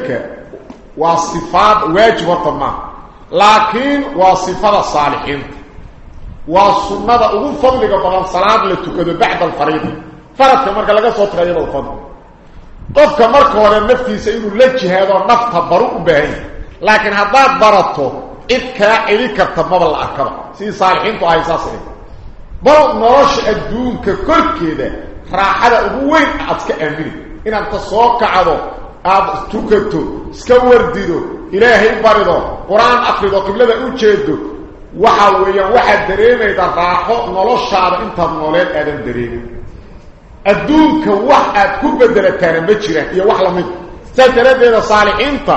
وصفات واجب وطمان لكن وصفه الصالحين والسنة أو فضل قبل صلاه لتكد بعد الفريضه فرض marka laga soo tagayo fadl hore naftiisa inuu la jihaado nafta baru u baahan laakiin hadaad barato id ka ili karta maba la arkaba si saalixiintu ay saasay bal nolosh adduunka korkeeda raaxada ugu weyn aad ka aamini inaad soo kacdo aad tukato iska wardido ilaahay barido quraan akhrido qiblada u jeedo waxa weeyaan waxa dareemayda raaxo noloshaada inta nooleed aadan dareemin أدونك واحد كو بدلتان ما جيره يا واحد لميد تجربه بين الصالحين ط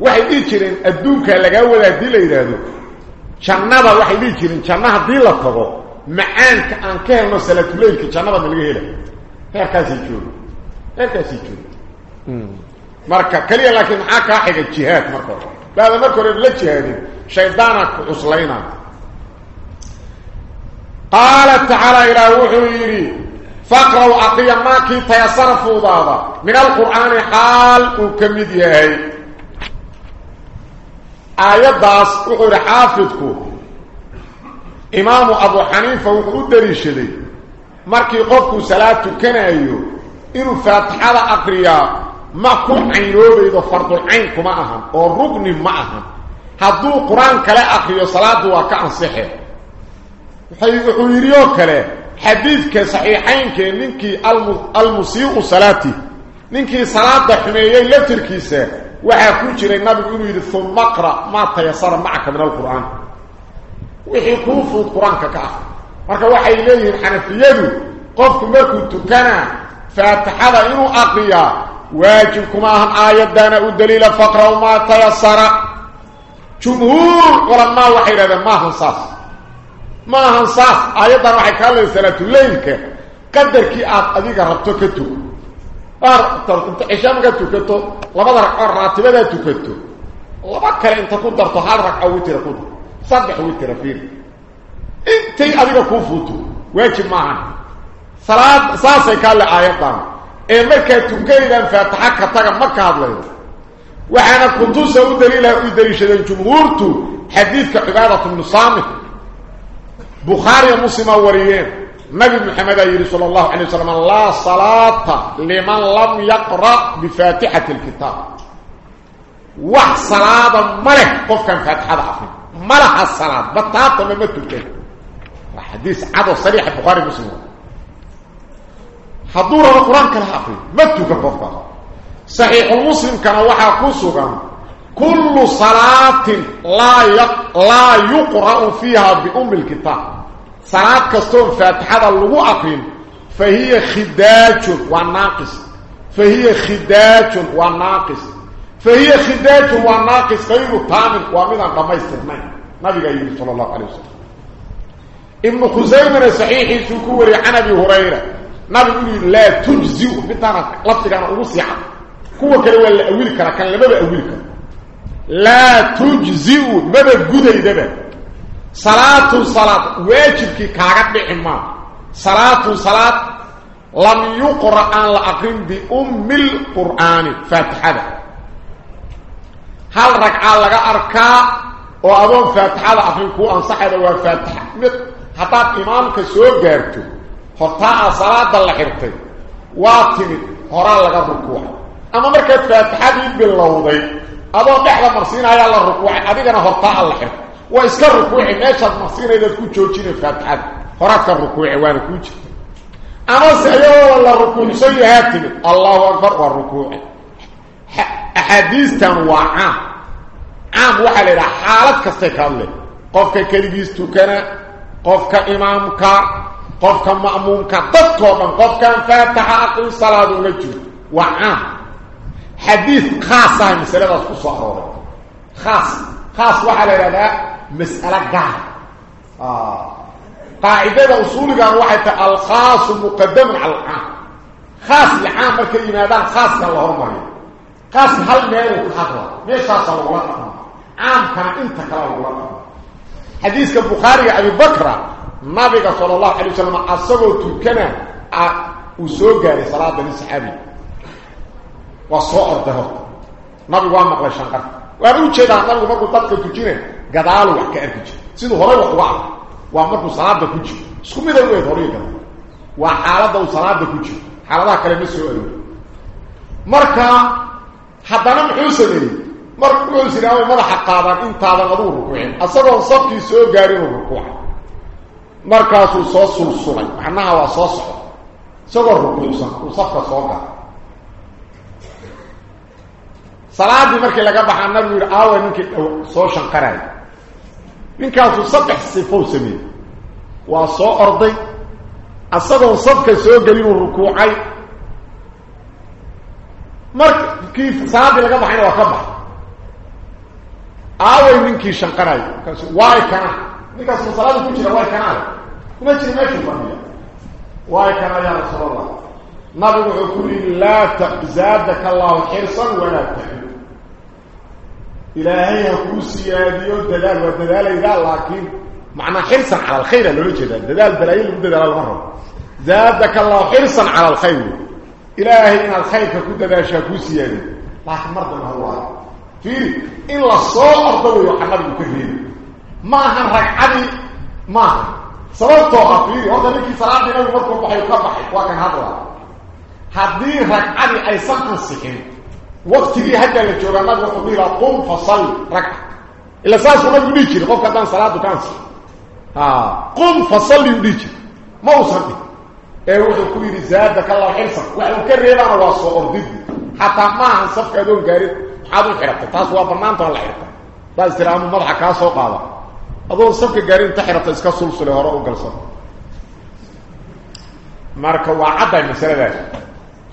وحي دي جيرين أدونك لا ولا دي ليرادو جنبه وحي دي جيرين جنبه دي لا تبو ما انت أن كان مسألة ليك جنبه اللي هيلة. هيك تاسي تشوف هيك تاسي تشوف مركا كلي لكن عكا حاجة جهات مركا لا لا مركر لا جهات شيطانك اصلينا قال تعالى إلى وحي فاقروا عقيا ما كي تيصرفوا ضاضا من القرآن حال وكمديه آيات داس وقر حافظك إمام أبو حنيفة وقدر شدي مركي قفك صلاه كنا أيو إنو فاتحة أقريا. ما كن عن يوبا إذا فرض العين كما أهم. أو رقن ما أهم. هذا القرآن كلا أقريا صلاة وكأن صحيح. حيث يريوك كلا. حديثك صحيحين كنك المسيء صلاتي نك صلاه حميه لتركيس وحا كو جيرين نبي انه يري ثم اقرا ما تيسر معك من القران ويحكوف القران كك مره وحي لي الحنفيه قفك مركو تكنا فاتحا انه اقيا واجبكما هم ايتان ودليل فقرا ما تيسر جمهور قران ما وحي له ما هو صح maahan saas aayaddan waxay ka hadlaysa salaatuleylka qadarkii aad adiga rabto ka tuko inta cisha markaa tukato labada ragco raatibadaa tukato laba kale inta ku darto hal ragco witira ku dar saddex witira fiir intay adiga kuu fuuto waajib maahan salaad saasay ka hadle aayaddan ee markaa tukanaydaan faataxa ka taga ma ka hadlayo waxaana kuntusa u daliilaha u daliishadeen jumhuurtu xadiidka بخاري ومسلم وريين نبي محمد عليه الصلاة الله عليه وسلم لا صلاة لمن لم يقرأ بفاتحة الكتاب وح صلاة ملك قف كان فاتحة عفن ملح الصلاة بطاطة من متل كيف الحديث عدو صريح البخاري ومسلم حضور القرآن كان عفن متل كيف صحيح المسلم كان وحا قوسه كل صلاة لا يق... لا يقرأ فيها بأم الكتاب. صلاة كستون فاتحة اللغو أقرين فهي خداج وناقص. فهي خداج وناقص. فهي خداج وناقص. غير تامن ومن يستثنين نبي صلى الله عليه وسلم. ابن خزيمة صحيح سكوري عن أبي هريرة. نبي لا تجزئ. بتانا لفتك أنا اغسي عن كوة كلا ولا أولك كان لما أولك. لا تجزئ مبا قدي دبا صلاة صلاة واجبك كاغت بإمام صلاة صلاة لم يقرأ أن لأقرم بأم القرآن فاتحة هل ركعة لغا أركا وأظن فاتحة أقرم كو أنصحة وفاتحة؟ imaamka soo gaarto hortaa salaada la xirtay waa timid horaa laga rukuucay ama markaad faatixadii bilowday adoo dhexda marsiinayaa la rukuucay adigana hortaa la xirtay waa iska rukuuci meeshaad marsiinaydaad ku joojina faatixada horaad ka rukuuci waana kuu jirta amase ayagoo la rukuucsan yahaa timid allahu akbar waa rukuuci axaadiistan waa caam caam waxaa la yidhaha xaalad kastay ka hadle qofka keligiis tukana qofka imaamka qofka ma'muumka dadkoo dhan qofkan faataxa aqri salaad uga jiro waa caam حديث خاص عن مسألة الصحراء خاص. خاص وعلى لا مسألة قاعدة. آه. قاعدة اصول قال واحد الخاص مقدم على العام. خاص العام كلمه هذا خاص الله هو خاص هل مال الحضره ليش خاص الله عام كان انت كلام الله حديث البخاري أبي بكر النبي صلى الله عليه وسلم اصبوا تكنا اصول آه، قال صلاة الصحابه markuu dadka tujine gadaal wax ka arki jiro sidoo hore wax waa waa markuu salaada ku jiro isku mid ah weed hore gadaal waa xaaladda uu salaada ku jiro xaaladaha kale ma soo aroor marka haddana muxuu sameeyey markuu siraawo madaxa qaadan intaadan aduu rukuucin asagoo sabkii soo gaarin rukuuc markaasuu soo sulsulay macnaha waa soo socda isagoo rukuucsan uu safka soo gala salaadii markii laga baxaa nabigu yidhi aawa ninkii soo shanqaraay ninkaasuu saddex sifou sameeyey waa soo orday asagoo sabka soo gelinuu rukuucay markii salaadii laga baxayna waa ka baxay aaway ninkii shanqaraay waay kana ninkaas masalaada ku jira waay kana kuma jira meeshuu fadhiya waay kana yaa rasuulallah nabigu wuxuu ku yidhi laa zaadaka allahu xirsan walaa taxid ha kuu siyaadiyo dadaal waa dadaalaydaa laakiin معنى حرصا على الخير لو جدا دلال بلايين من دلال المرة زادك الله حرصا على الخير. إلهي إن الخير كنت ذا شاكوسي يعني لكن مرضى ما هو؟ فيري إلا الصور ضوي وحمد الكريم. ما هن ركعدي ما هن صلاته فيري هذا لكي صلاة النبي مركب بحي وكبحي وكان هذا. هذه ركعدي أي سمع السكين وقت دي حتى الجرامات وفضيله قم فصل ركعة. إلا ساس ما يديك خوف كان صلاة كان آه. ها قم فصل يديك ما وصلت إيه هو كوي رزاد قال الله حرص وعلم كريم أنا واصور ضد حتى ما حسبك دون غيرك حاضر خرب تاس وبرنامج الله يرضى بس ترى ما ضحكا سو قاوا أظن سبك غيرين تحرت اسك سلسله ورا وقلصت مركة وعدا المسألة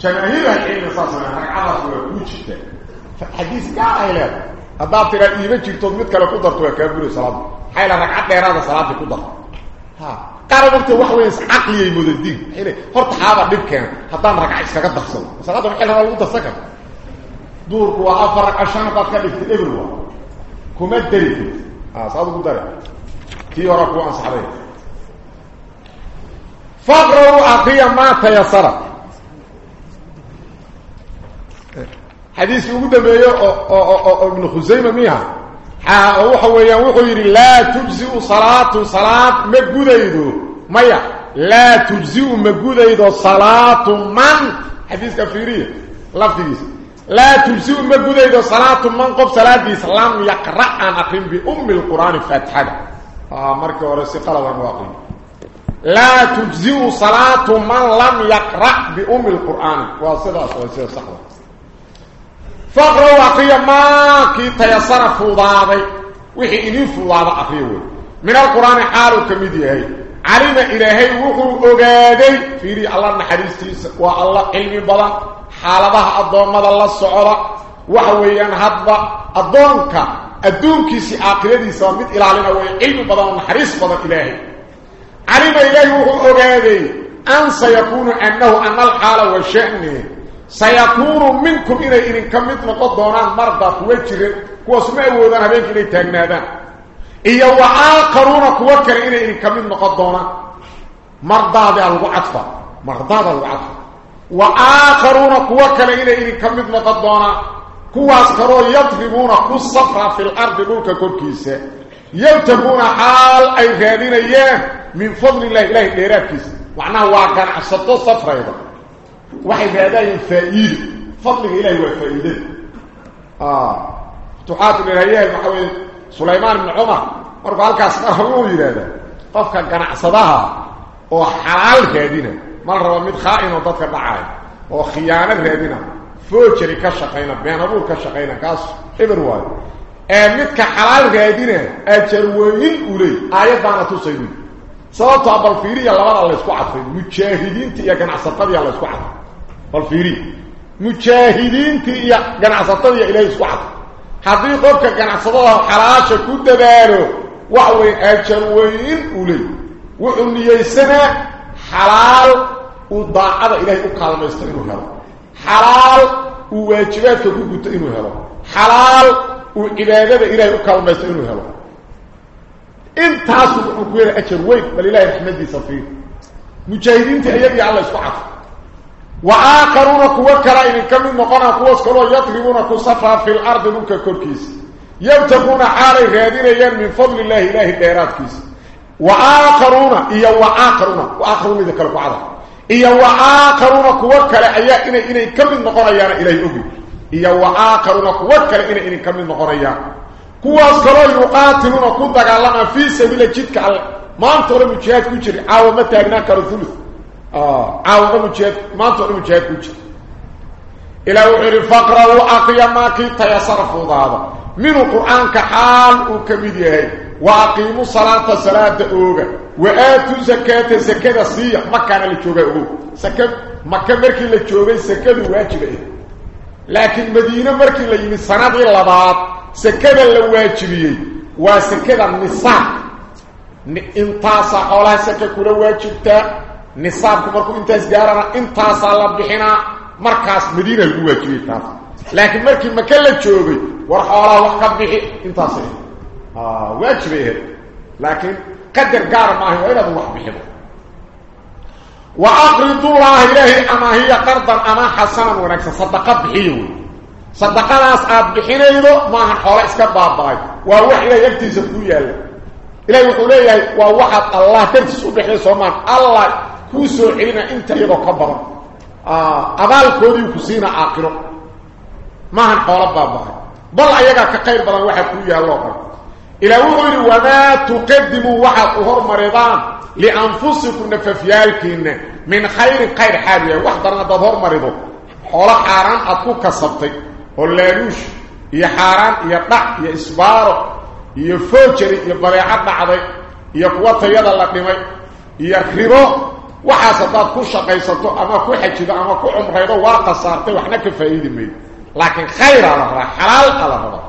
جماهير العلم اساسنا عرفوا الوجود فحديث قائل هذا. ترى ايمه جيتو ميد كلا قدرت وكبر الصلاه حيل أنا قد غير هذا صلاة قدر ها. قربت وحوين عقلي المدين حيل. هرت حابا دبك هذا ركعه اسكا دخصوا صلاة حيل أنا لو دسك دور هو عفر عشان قدك ابلوا كما تدري ها صلاة قدر في وراك وان صحابي فقروا اخيا ما تيسرت. حديث ugu dambeeyo oo ibn Khuzayma miya ها هو ويان وحو يري لا تجزئ صلاه ما غديدو مايا لا تجزئ ما غديدو صلاة من؟ حديث كفيري لفظي لا تجزئ ما غديدو صلاة من قف صلاة الإسلام يقرأ ان اقيم بأم القرآن فاتحه آه مركه ورسي قلبا واقي لا تجزئ صلاة من لم يقرأ بأم القرآن. واصله وصله صحيح فقروا وقيا ما كي تيسر فوضاضي. وحي إنين فوضاض أخيوه من القرآن حاله كميديه علم إلهي وحو أغادي. فيري الله نحريستيس والله علمي بضان حالبها الضوامد الله السعودة وحويان هدبا الضوانك الدونك سي آقلدي سوامد إلى علم علم بضان نحريس بضان إلهي. علم إلهي وحو أغادي. أن سيكون أنه أن الحالة والشأن. سيكون منكم إلى إن كمت نقض دونان مرضى كوجر كواسمع ودان هبينك إلي تاقنادان إيا وآخرون كوكر إلى إن كمت نقض دونان مرضى ذي الوعطفة مرضى ذي الوعطفة وآخرون كوكر إلى إن كمت نقض دونان كواسكروا يطربون كالصفرة في الأرض دولك كوركيسة يلتبون حال أي غادين إياه من فضل الله إله إيراكيس معناه واقعا عصدتو صفرة إذا وحي بهذا الفائد فضل الهي وفائده آه تحات الهيال محاول سليمان بن عمر مر قال كاس هو يريد قف كان كان عصدها وحلال كدينا ما رب من خائن وضد كبعاه وخيانه كدينا فوجر كشقينا بين ابو كشقينا كاس ابر واد أمك كحلال كدينا اجر وين اوري إيه بانت سيدي صوت ابو الفيري يا لبد الله اسكو عفوا مجاهدين تي كان عصدها يا الله اسكو فالفيري مجاهدين تي غنصطوا إلى سواد حقيقة غنصطوا حراشة كدبارو. وحو أجل وين أولي. وحنيسنا حلال وضاعة إلى وكاله مستغرو حلال حلال وواجبات كغوت انه هلو حلال وعبادة إلى وكاله مستغرو هلو انت تاسو كوير أجل وين؟ بل الله يحمدي صفير. مجاهدين تي ايبي على سواد وآخرون كوكرا إن كم نقنا كوس كلوا يطلبون كصفا في الأرض نوكا كوركيس يبتغون حالي غادين ين من فضل الله إله الديرات كيس وآخرون إيا وآخرون وآخرون إذا كالكو عضا إيا وآخرون كوكرا إيا إن إن كم نقنا يانا إلهي أبي. إيا وآخرون كوكرا إن إن كم نقنا يانا كوس كلوا يقاتلون كودك لنا في سبيل جدك ما أنتوا رمجيات كوشري عاوة ما تاقنا كالثلث آه. عاوده مجهد ما مجهد كوجه إلى وحر فقره واقيما كي تيسر فوضى من القران كحال وكميد وأقيموا الصلاة صلاه أوغا. وآتوا زكاة زكاة سي مكان اللي جوغا اوغ زكاه مكه مركي اللي جوغا زكاه واجبة. لكن مدينة مركي اللي يمي سنه لبعض. زكاه اللي واجبيه وزكاه النساء انتصى حولها زكاه كل واجبته intaasaa la bixinaa markaas madiina lagu waajibiyey taas laakiin markii maka la joogay war xoolaha wax ka bixi intaas waajibay ahayd laakiin قدر قار ما هي وإلا الله بحبه وأقرض الله إلهي أما هي قرضا أما حسنا ونكسا صدقات بحيوه صدقات أب بحينيدو ما هن حولا إسكا باباي ووحي يكتيز الكوية إلهي وحوليه ووحد الله تنتسو بحيني سومان كوسو علينا انت يدو كبرا آه أبال كودي وكسينا آقرو ما هن حولا باباي بل أيها كقير بدن واحد كوية الله إلى وغير وما تقدموا واحد أهر مريضان لأنفسكم نففيالكين من خير خير حاليا وحضرنا دهور مريضو حولا حاران أدكو كسبتي ولانوش يا حاران يا طع يا إسبارو يا فوجري يا بريعة بعضي يا قوة يدا لقنمي يا خيرو وحاسدات كو شقيساتو أما كو حجيدو أما كو عمريدو واقصارتي وحنا كفايدي ميد لكن خير على الله حلال على الله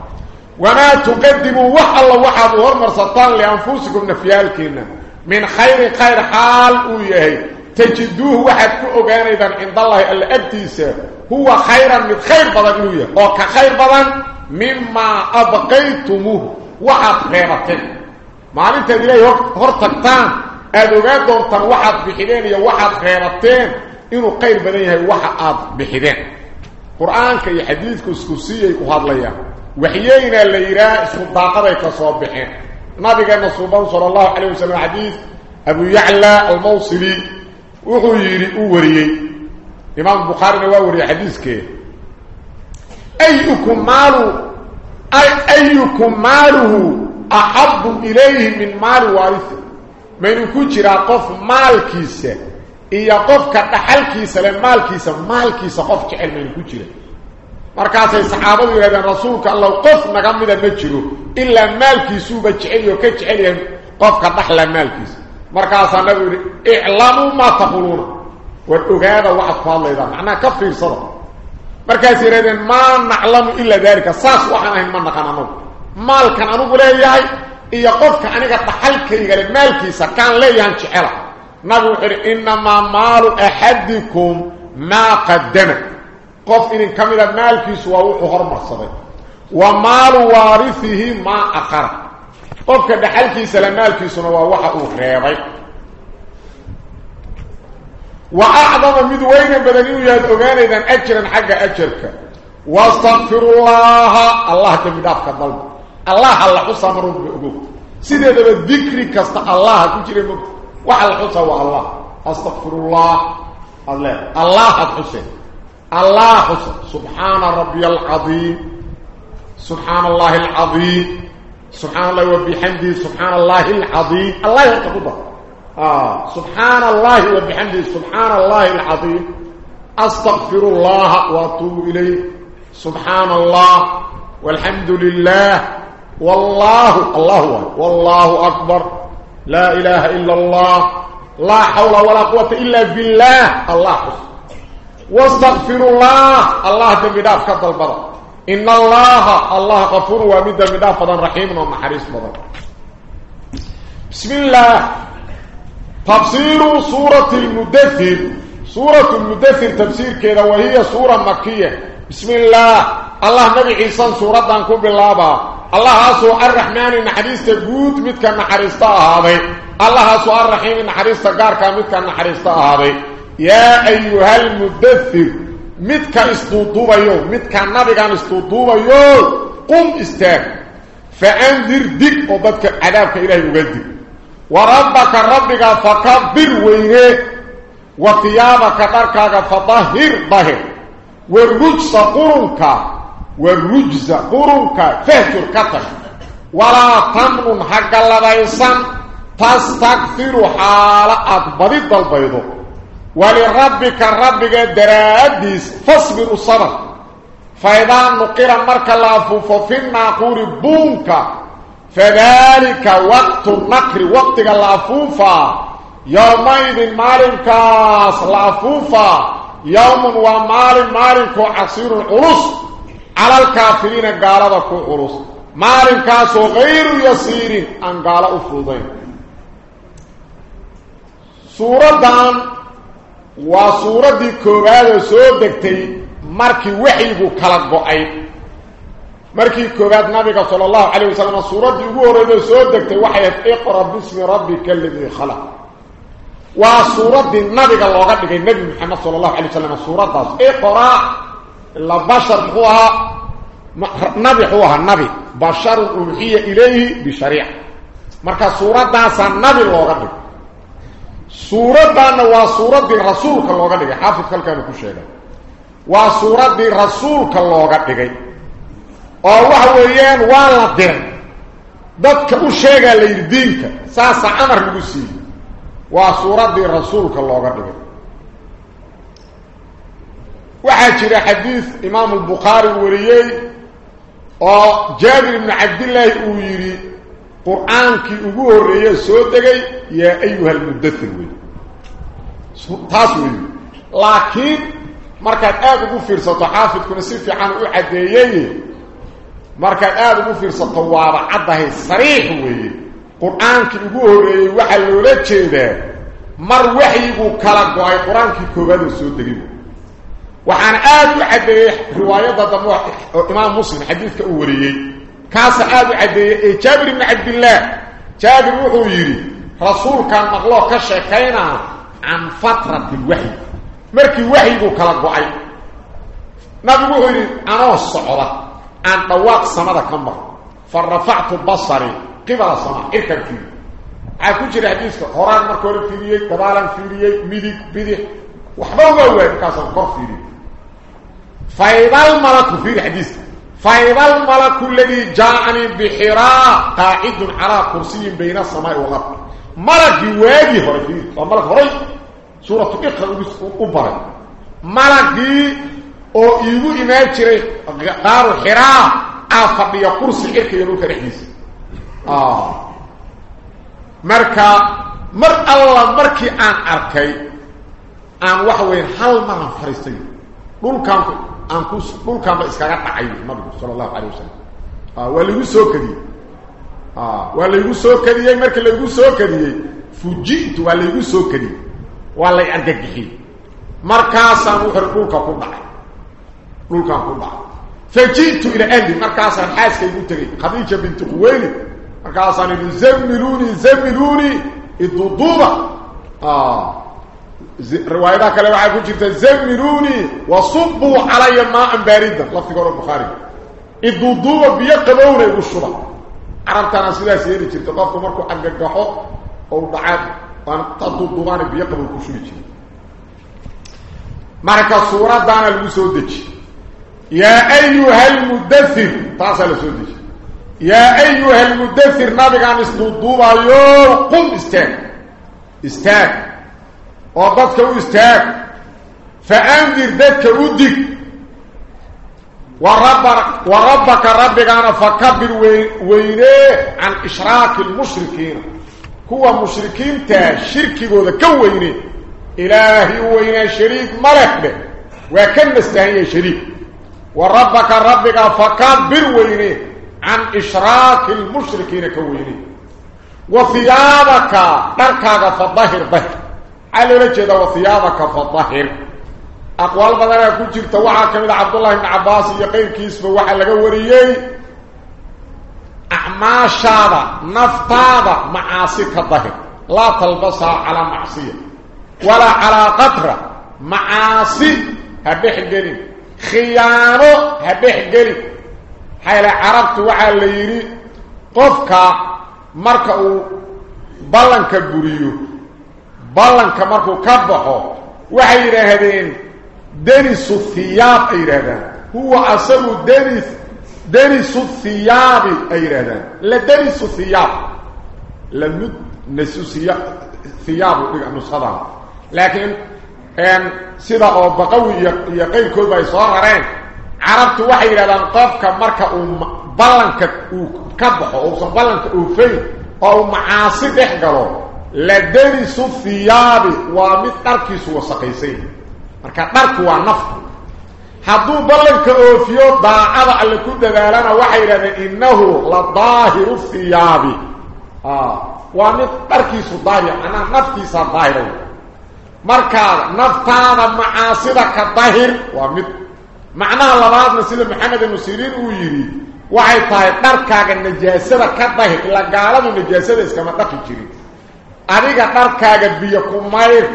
وما تقدموا وح الله وحد ورمر سطان لأنفسكم نفيالكين من خير خير حال ويهي تجدوه واحد كأغان إذن عند الله ألا أبتيسا هو خيرا من خير بدن ويه أو كخير بدن مما أبقيتموه واحد غيرتين ما دونتان واحد بحدين يا واحد غيرتين إنه خير بدن يهي واحد بحدين قرآن كي حديثك اسكسية وهذا ليا وحيينا اللي يرى اسم الطاقة كصوبحين نبينا صوبان صلى الله عليه وسلم حديث أبو يعلى الموصلي وهو يري أوريي إمام البخاري نواوري حديثك أيكم ماله أي أيكم ماله أحب إليه من مال وارثه يكون جرى قف مال كيسة إيا قف كتحل كيسة لمال كيسة مال كيسة قف جعل من يكون جرى markaasay saxaabadu yiraahdeen rasuulka allah qof naga mida ma jiro illa maalkiisu ba jecel iyo ka jecel yahay qofka dhaxla maalkiisa markaas anagu yiri i'lamu ma taquluna wa ogaada waxa ku hadlayda macna ka fiirsado markaas yiraahdeen ma naclamu illa dalika saas waxaan ahayn ma naqanano maalkan anigu leeyahay iyo qofka aniga dhaxalkayga le maalkiisa kan leeyahan jecela nabi wuxuu yiri inma maalu ahadikum ma qaddama. قف إن كمل مالكيس ووحو هرمرصده ومال وارثه ما أخر قف كدحلكيس لمالكيس ووحو خيري وأعظم مدوين بدنيو يهد أغاني إذن أجرا حق أجرك واستغفر الله الله تمدافك الظلم الله الله حصى مرون بأقوك سيدة ذكري كست الله كجري مك وحل حصى والله استغفر الله الله الله حصى الله حسن سبحان ربي العظيم سبحان الله العظيم سبحان الله وبحمده سبحان الله العظيم الله يتقضى آه سبحان الله وبحمده سبحان الله العظيم أستغفر الله وأتوب إليه سبحان الله والحمد لله والله الله والله أكبر. لا إله إلا الله. لا حول ولا قوة إلا بالله. الله واستغفر الله. الله تمداف كذا البضا إن الله الله غفور ومد مداف فضا رحيم. ومحريس بضا بسم الله. تفسير سورة المدثر. سورة المدثر تفسير كذا وهي سورة مكية. بسم الله. الله نبي عيسى سورة أنكم بالله الله سوء الرحمن نحريس تقود متك نحريستا هذا الله سوء الرحيم نحريس تقار كمتك نحريستا هذا يا أيها المدثر متك استوطوبيو متك نبيغان استوطوبيو قم استاك فأنذر ديك وضدك عذابك إلهي وقدك وربك ربك فكبر وينه وثيابك تركك فطهر ظهر والرجس قرنك والرجز قرنك فهجر كتر. ولا تمن حق اللبيسان تستكثر حالة بدد البيض ولربك ربك دراديس فاصبر الصبر فإذا نقر مرك الأفوف في الناقور بونك فذلك وقت النقر وقت الأفوف يومئذ مالكاس الأفوف يوم ومال مالك عصير العرس. على الكافرين قالوا كو عروس ما لم كانوا غير يسيرين أن قالوا أفرضين سورة دان وصورة دي كوباد سورة دكتين مركي وحيب كلاك بأي مركي كوباد نبي صلى الله عليه وسلم سورة دي قورة سورة دكتين وحيب اقرأ باسم ربي كالذي خلق. وصورة دي نبي محمد صلى الله عليه وسلم سورة دي اقرأ bashar huwa nabi huwa nabi bashar uhiya ilayhi bi shari'a marka suuradaas nabi looga dhigay suuradana waa suuradii rasuulka looga dhigay xaafid kalkan ku sheegay waa suuradii rasuulka looga dhigay oo waxa weeyaan waa la diray dadka u sheegaa la yidhi diinka saasa amar lagu siiyey waa suuradii rasuulka looga dhigay albukhaari wariyey oo jaabir ibnu cabdillaahi uu yidhi qur-aankii ugu horreeye soo degay yaa ayuha almudathir wey taas wey laakiin markaad aada ugu fiirsato xaafidkuna si fiican u caddeeyey markaad aada ugu fiirsato waaba caddahay sariix weeye qur-aankii ugu horreeyey waxaa loola jeedaa mar waxyiguu kala go-ay qur-aankii koowaadoo soo degay وحان آدو عديه رواية ضدام إمام مسلم حديث كأوريه كاس آدو عديه إيه جابر بن عبد الله. جابر روحو يري. رسول كان مغلوه كشاكينا عن فترة الوحي. مركي وحي قو كلاكو عي نبي روحو يري أنا والصعرة عن طواق سمدة كمبر فرفعت بصري قبل السماء إركبتين عاكو جري حديثك. قرآن مركوري فيريه كبالا فيريه ميديك بيديك وحبوه هو كاسا قرف xadiiska faydalmalaku aladii jaaanii bixiraaq qaacidun calaa kursiyin bayna asamaai walard malagii waagii hore fiiri waa malag horay suuratu iqra u baray malagii oo iigu imaan jiray qaaru xiraa aa fadhiya kursi cirka iyo dhulka dhexdiisa marka mar alla markii aan arkay aan waxa weyn hal maran fariistay dhulkaan aan ku dhulkaanba iskaga dhacay nabigu sala allahu calayh wasalam waa laigu soo kadiyey waa laigu soo kadiyey markii laigu soo kadiyey fuji'tu waa laigu soo kadiyey waa lay argagixiyey markaasaan wuxuri dhulka ku dhacay dhulkaan ku dhacay faji'tu ila ahli markaasaan xaaskaygu tegay khadiija binti quweyli markaasaan idhi zamiluni zamiluni iduduuba riwaayadaha رواية كلا وعا كنت زمروني وصبوا علي ماء بارد. لفي قول البخاري. ادودوا بي قبول الشرع عرفت أنا سيدة سيدي كنت قفكم مركو عند الجحو أو بعد. ان تضدوا بي قبول كشوجي مارك الصورة دان المسودج يا أيها المدثر. تصل سودج يا أيها المدثر. نبي عن استودوا يوم قم استاد استاك. Oo dadka u istaag fa andir dadka u dig. ورب وربك ربنا فكبر وينه عن اشراك المشركين هو مشركين تا شركي وذا كوينه الهي وين شريك ملك وكم مستهي شريك وربك ربك فكبر وينه عن اشراك المشركين كوينه وثيابك تركك فظهر به على رجل وثيابك فظهر أقوال بدنا كجير توعى كمد عبد الله بن عباس يقين كيسب وحا لغا وريي. أعماش هذا نفط هذا معاصي كالظهر لا تلبسها على معصية ولا على قطرة. معاصي هبيح قلي خيانه هبيح قلي حيث عربت وحا ليري قفك مركو بلنك بلنك مركو كبحو وحي يراهدين دنس الثياب ايرادا هو اصل دنس دنس الثياب ايرادا لا دنس الثياب لم نسو ثياب نصدا لكن ان سيدا أو بقوي يقين كل باي صارين عربت uu balanka uu ka baxo oo balanka uu fay oo macaasi dhex galo waa naftu hadduu ballanka oofiyo daacada alle ku dadaalana waxay yidhahdeen innahu la daahiru thiyaabi waa mid dharkiisu daahir anaa naftiisa daahira markaad naftaada macaasida ka dahir waa mid macnaha labaadna sida maxamed ibnu siriin uu yidhi waxay tahay dharkaaga najaasada ka dahir ilaa gaaladu najaasada iskama dhaqi jirin أريك قركاك بيكم مير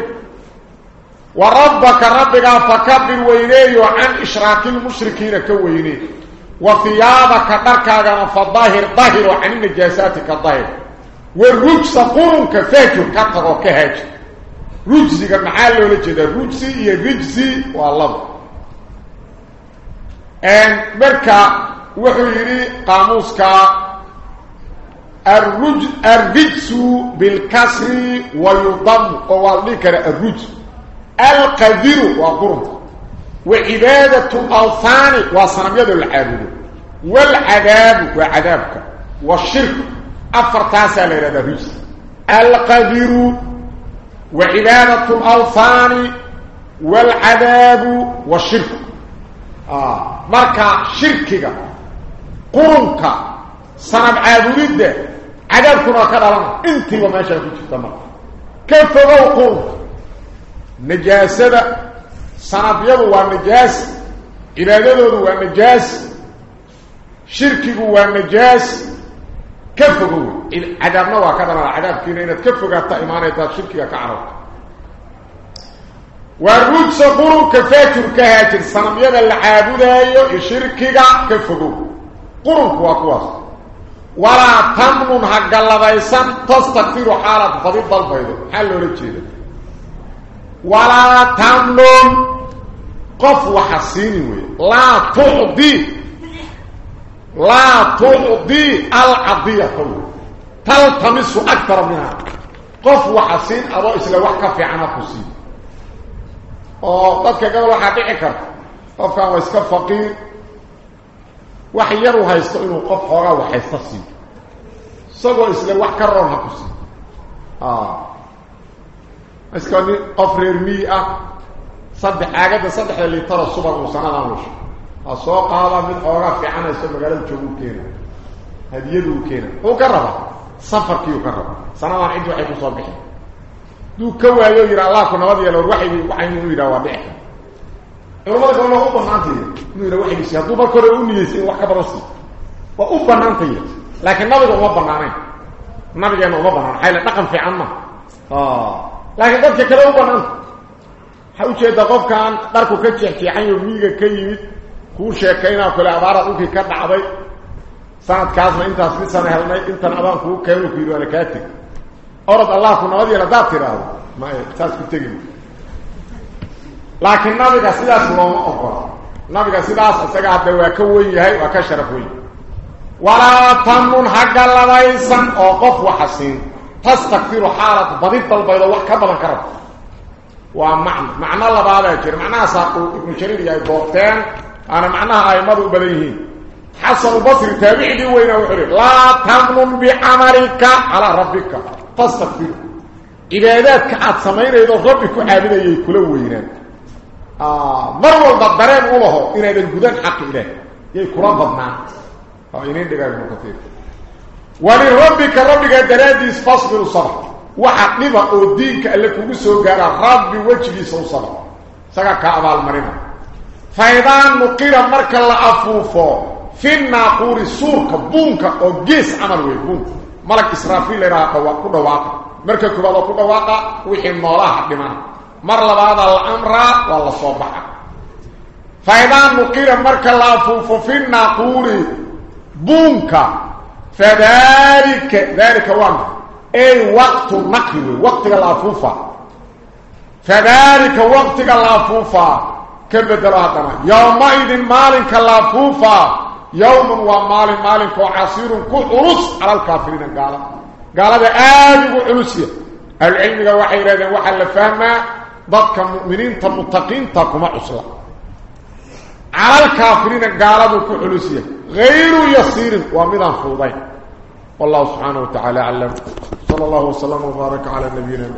وربك ربك فكبر ويلي عن إشراك المشركين كويني وثيابك قركاك فالظاهر ظاهر عن نجاساتك الظاهر والرجس قرن كفاتر كتغو كهاج رجسي كما حاله لجد رجسي هي رجسي والله ومركا وحيري قاموسك الرج الرجس بالكسر ويضم أو ذكر الرجس القذر وقرن وعبادة الأوثان وصنمية العابد والعذاب وعذابك. والشرك. أفرتاسا لرد الرجس. القذر وعبادة الأوثان والعذاب والشرك. آه مركا شركك قرنك. صنم عابد عذابكنا كدلنا انت وما شاء في التمر كيف قرنك نجاسة صنبيض والنجاس عبادته والنجاس شركة والنجاس كفه عذابنا كنا إن تكفه قد إيمانه شركة كعرب. والرجس قرن كفاتر كهاتر صنبيض العابدة شركة كفه قرن كواكواس. ولا تمنن حق اللبيسان تستكثير حالة فضيط البيض حلو رجيده ولا تمنن قف وحسيني لا تعضي لا تعضي العضية تلتمس أكثر منها. قف وحسين أبو إسلا وحكا في عنا قصير وقفك قبل واحد عكر قف كان وحيروا هيستقلوا قف حورا وحيستصير سقوا إسلا وحكا رونها قصير آه اسكاني قفر مية صدح عاقدة صدح اللي ترى الصبر وسنة نوش السوق هذا من أوراق في عنا يسمى قال الجمهور كينا هذه يدو كينا هو كربا سفر كيو كربا سنة وان عندو حيث صبحي دو كوا يو يرى الله كنا وضي يلو الوحي وحي أبا نانتي يرى وحي هدو بكر أمي يسي وحكا برسي وأبا نانتي لكن نبي قالوا أبا نانين نبي قالوا أبا نانين حيلا نقم في عنا آه laakiin dadka kale u banaan waxa u jeeda qofkan dharku ka jeexjeexan iyo miiga ka yimid kuu sheekaynaa kale abaara dhulkii ka dhacday sanadkaasna intaas misan helnay intan adaan kuu keenu ku yidhi waana kaa teg orod allah ku nabad yeel haddaad tidhaahdo maya saas ku tegin sidaas isaga hadda waa ka wen yahay waa ka sharaf weyn walaa tamnun hagga labaysan oo qof waxa siin تستكثر حالة بضيط البيضة وكبلا كرب ومعنى معنى الله بعد كده معناها ساقو ابن شرير يا بوقتين أنا معناها أي مدو بديه حسن البصري تابعي دي وين وحري لا تمنن بعملك على ربك. تستكثر. عباداتك عاد سمين أيضا ربك عابد اي كل وينان آه مروا الضرين أوله ان أيضا الجدان حق إله. يي كرام بدنا آه ينين دقائق مكثير ولربك ربك دراديس فاصبر صبر وحقنبا أو دينك اللي كوغو سو غارا ربي وجهي سو صبر. سغا كابال مرينا فإذا نقير مرك الله افوفو في الناقور سور كبونك أو جيس عمل وي بون. ملك إسرافيل را دوا كو دواق مرك كوبا كو دواق وخي نولاha dhiman mar labaad الامر والله صبح فاذا نقير مرك الله افوفو في الناقور بونك فذلك ذلك وامر اي وقت النقل وقت الافوفه فذلك وقت الافوفه كبدل هذا يومئذ مالك الافوفه يوم ومال مالك وعصير كعرس على الكافرين قال قال هذا آل عرسية العلم وحي هذا وحل فهمه ضدك المؤمنين المتقين تقوم عصلا على الكافرين قال كعرسية غير يصير ومن فوضين والله سبحانه وتعالى علم صلى الله وسلم وبارك على نبينا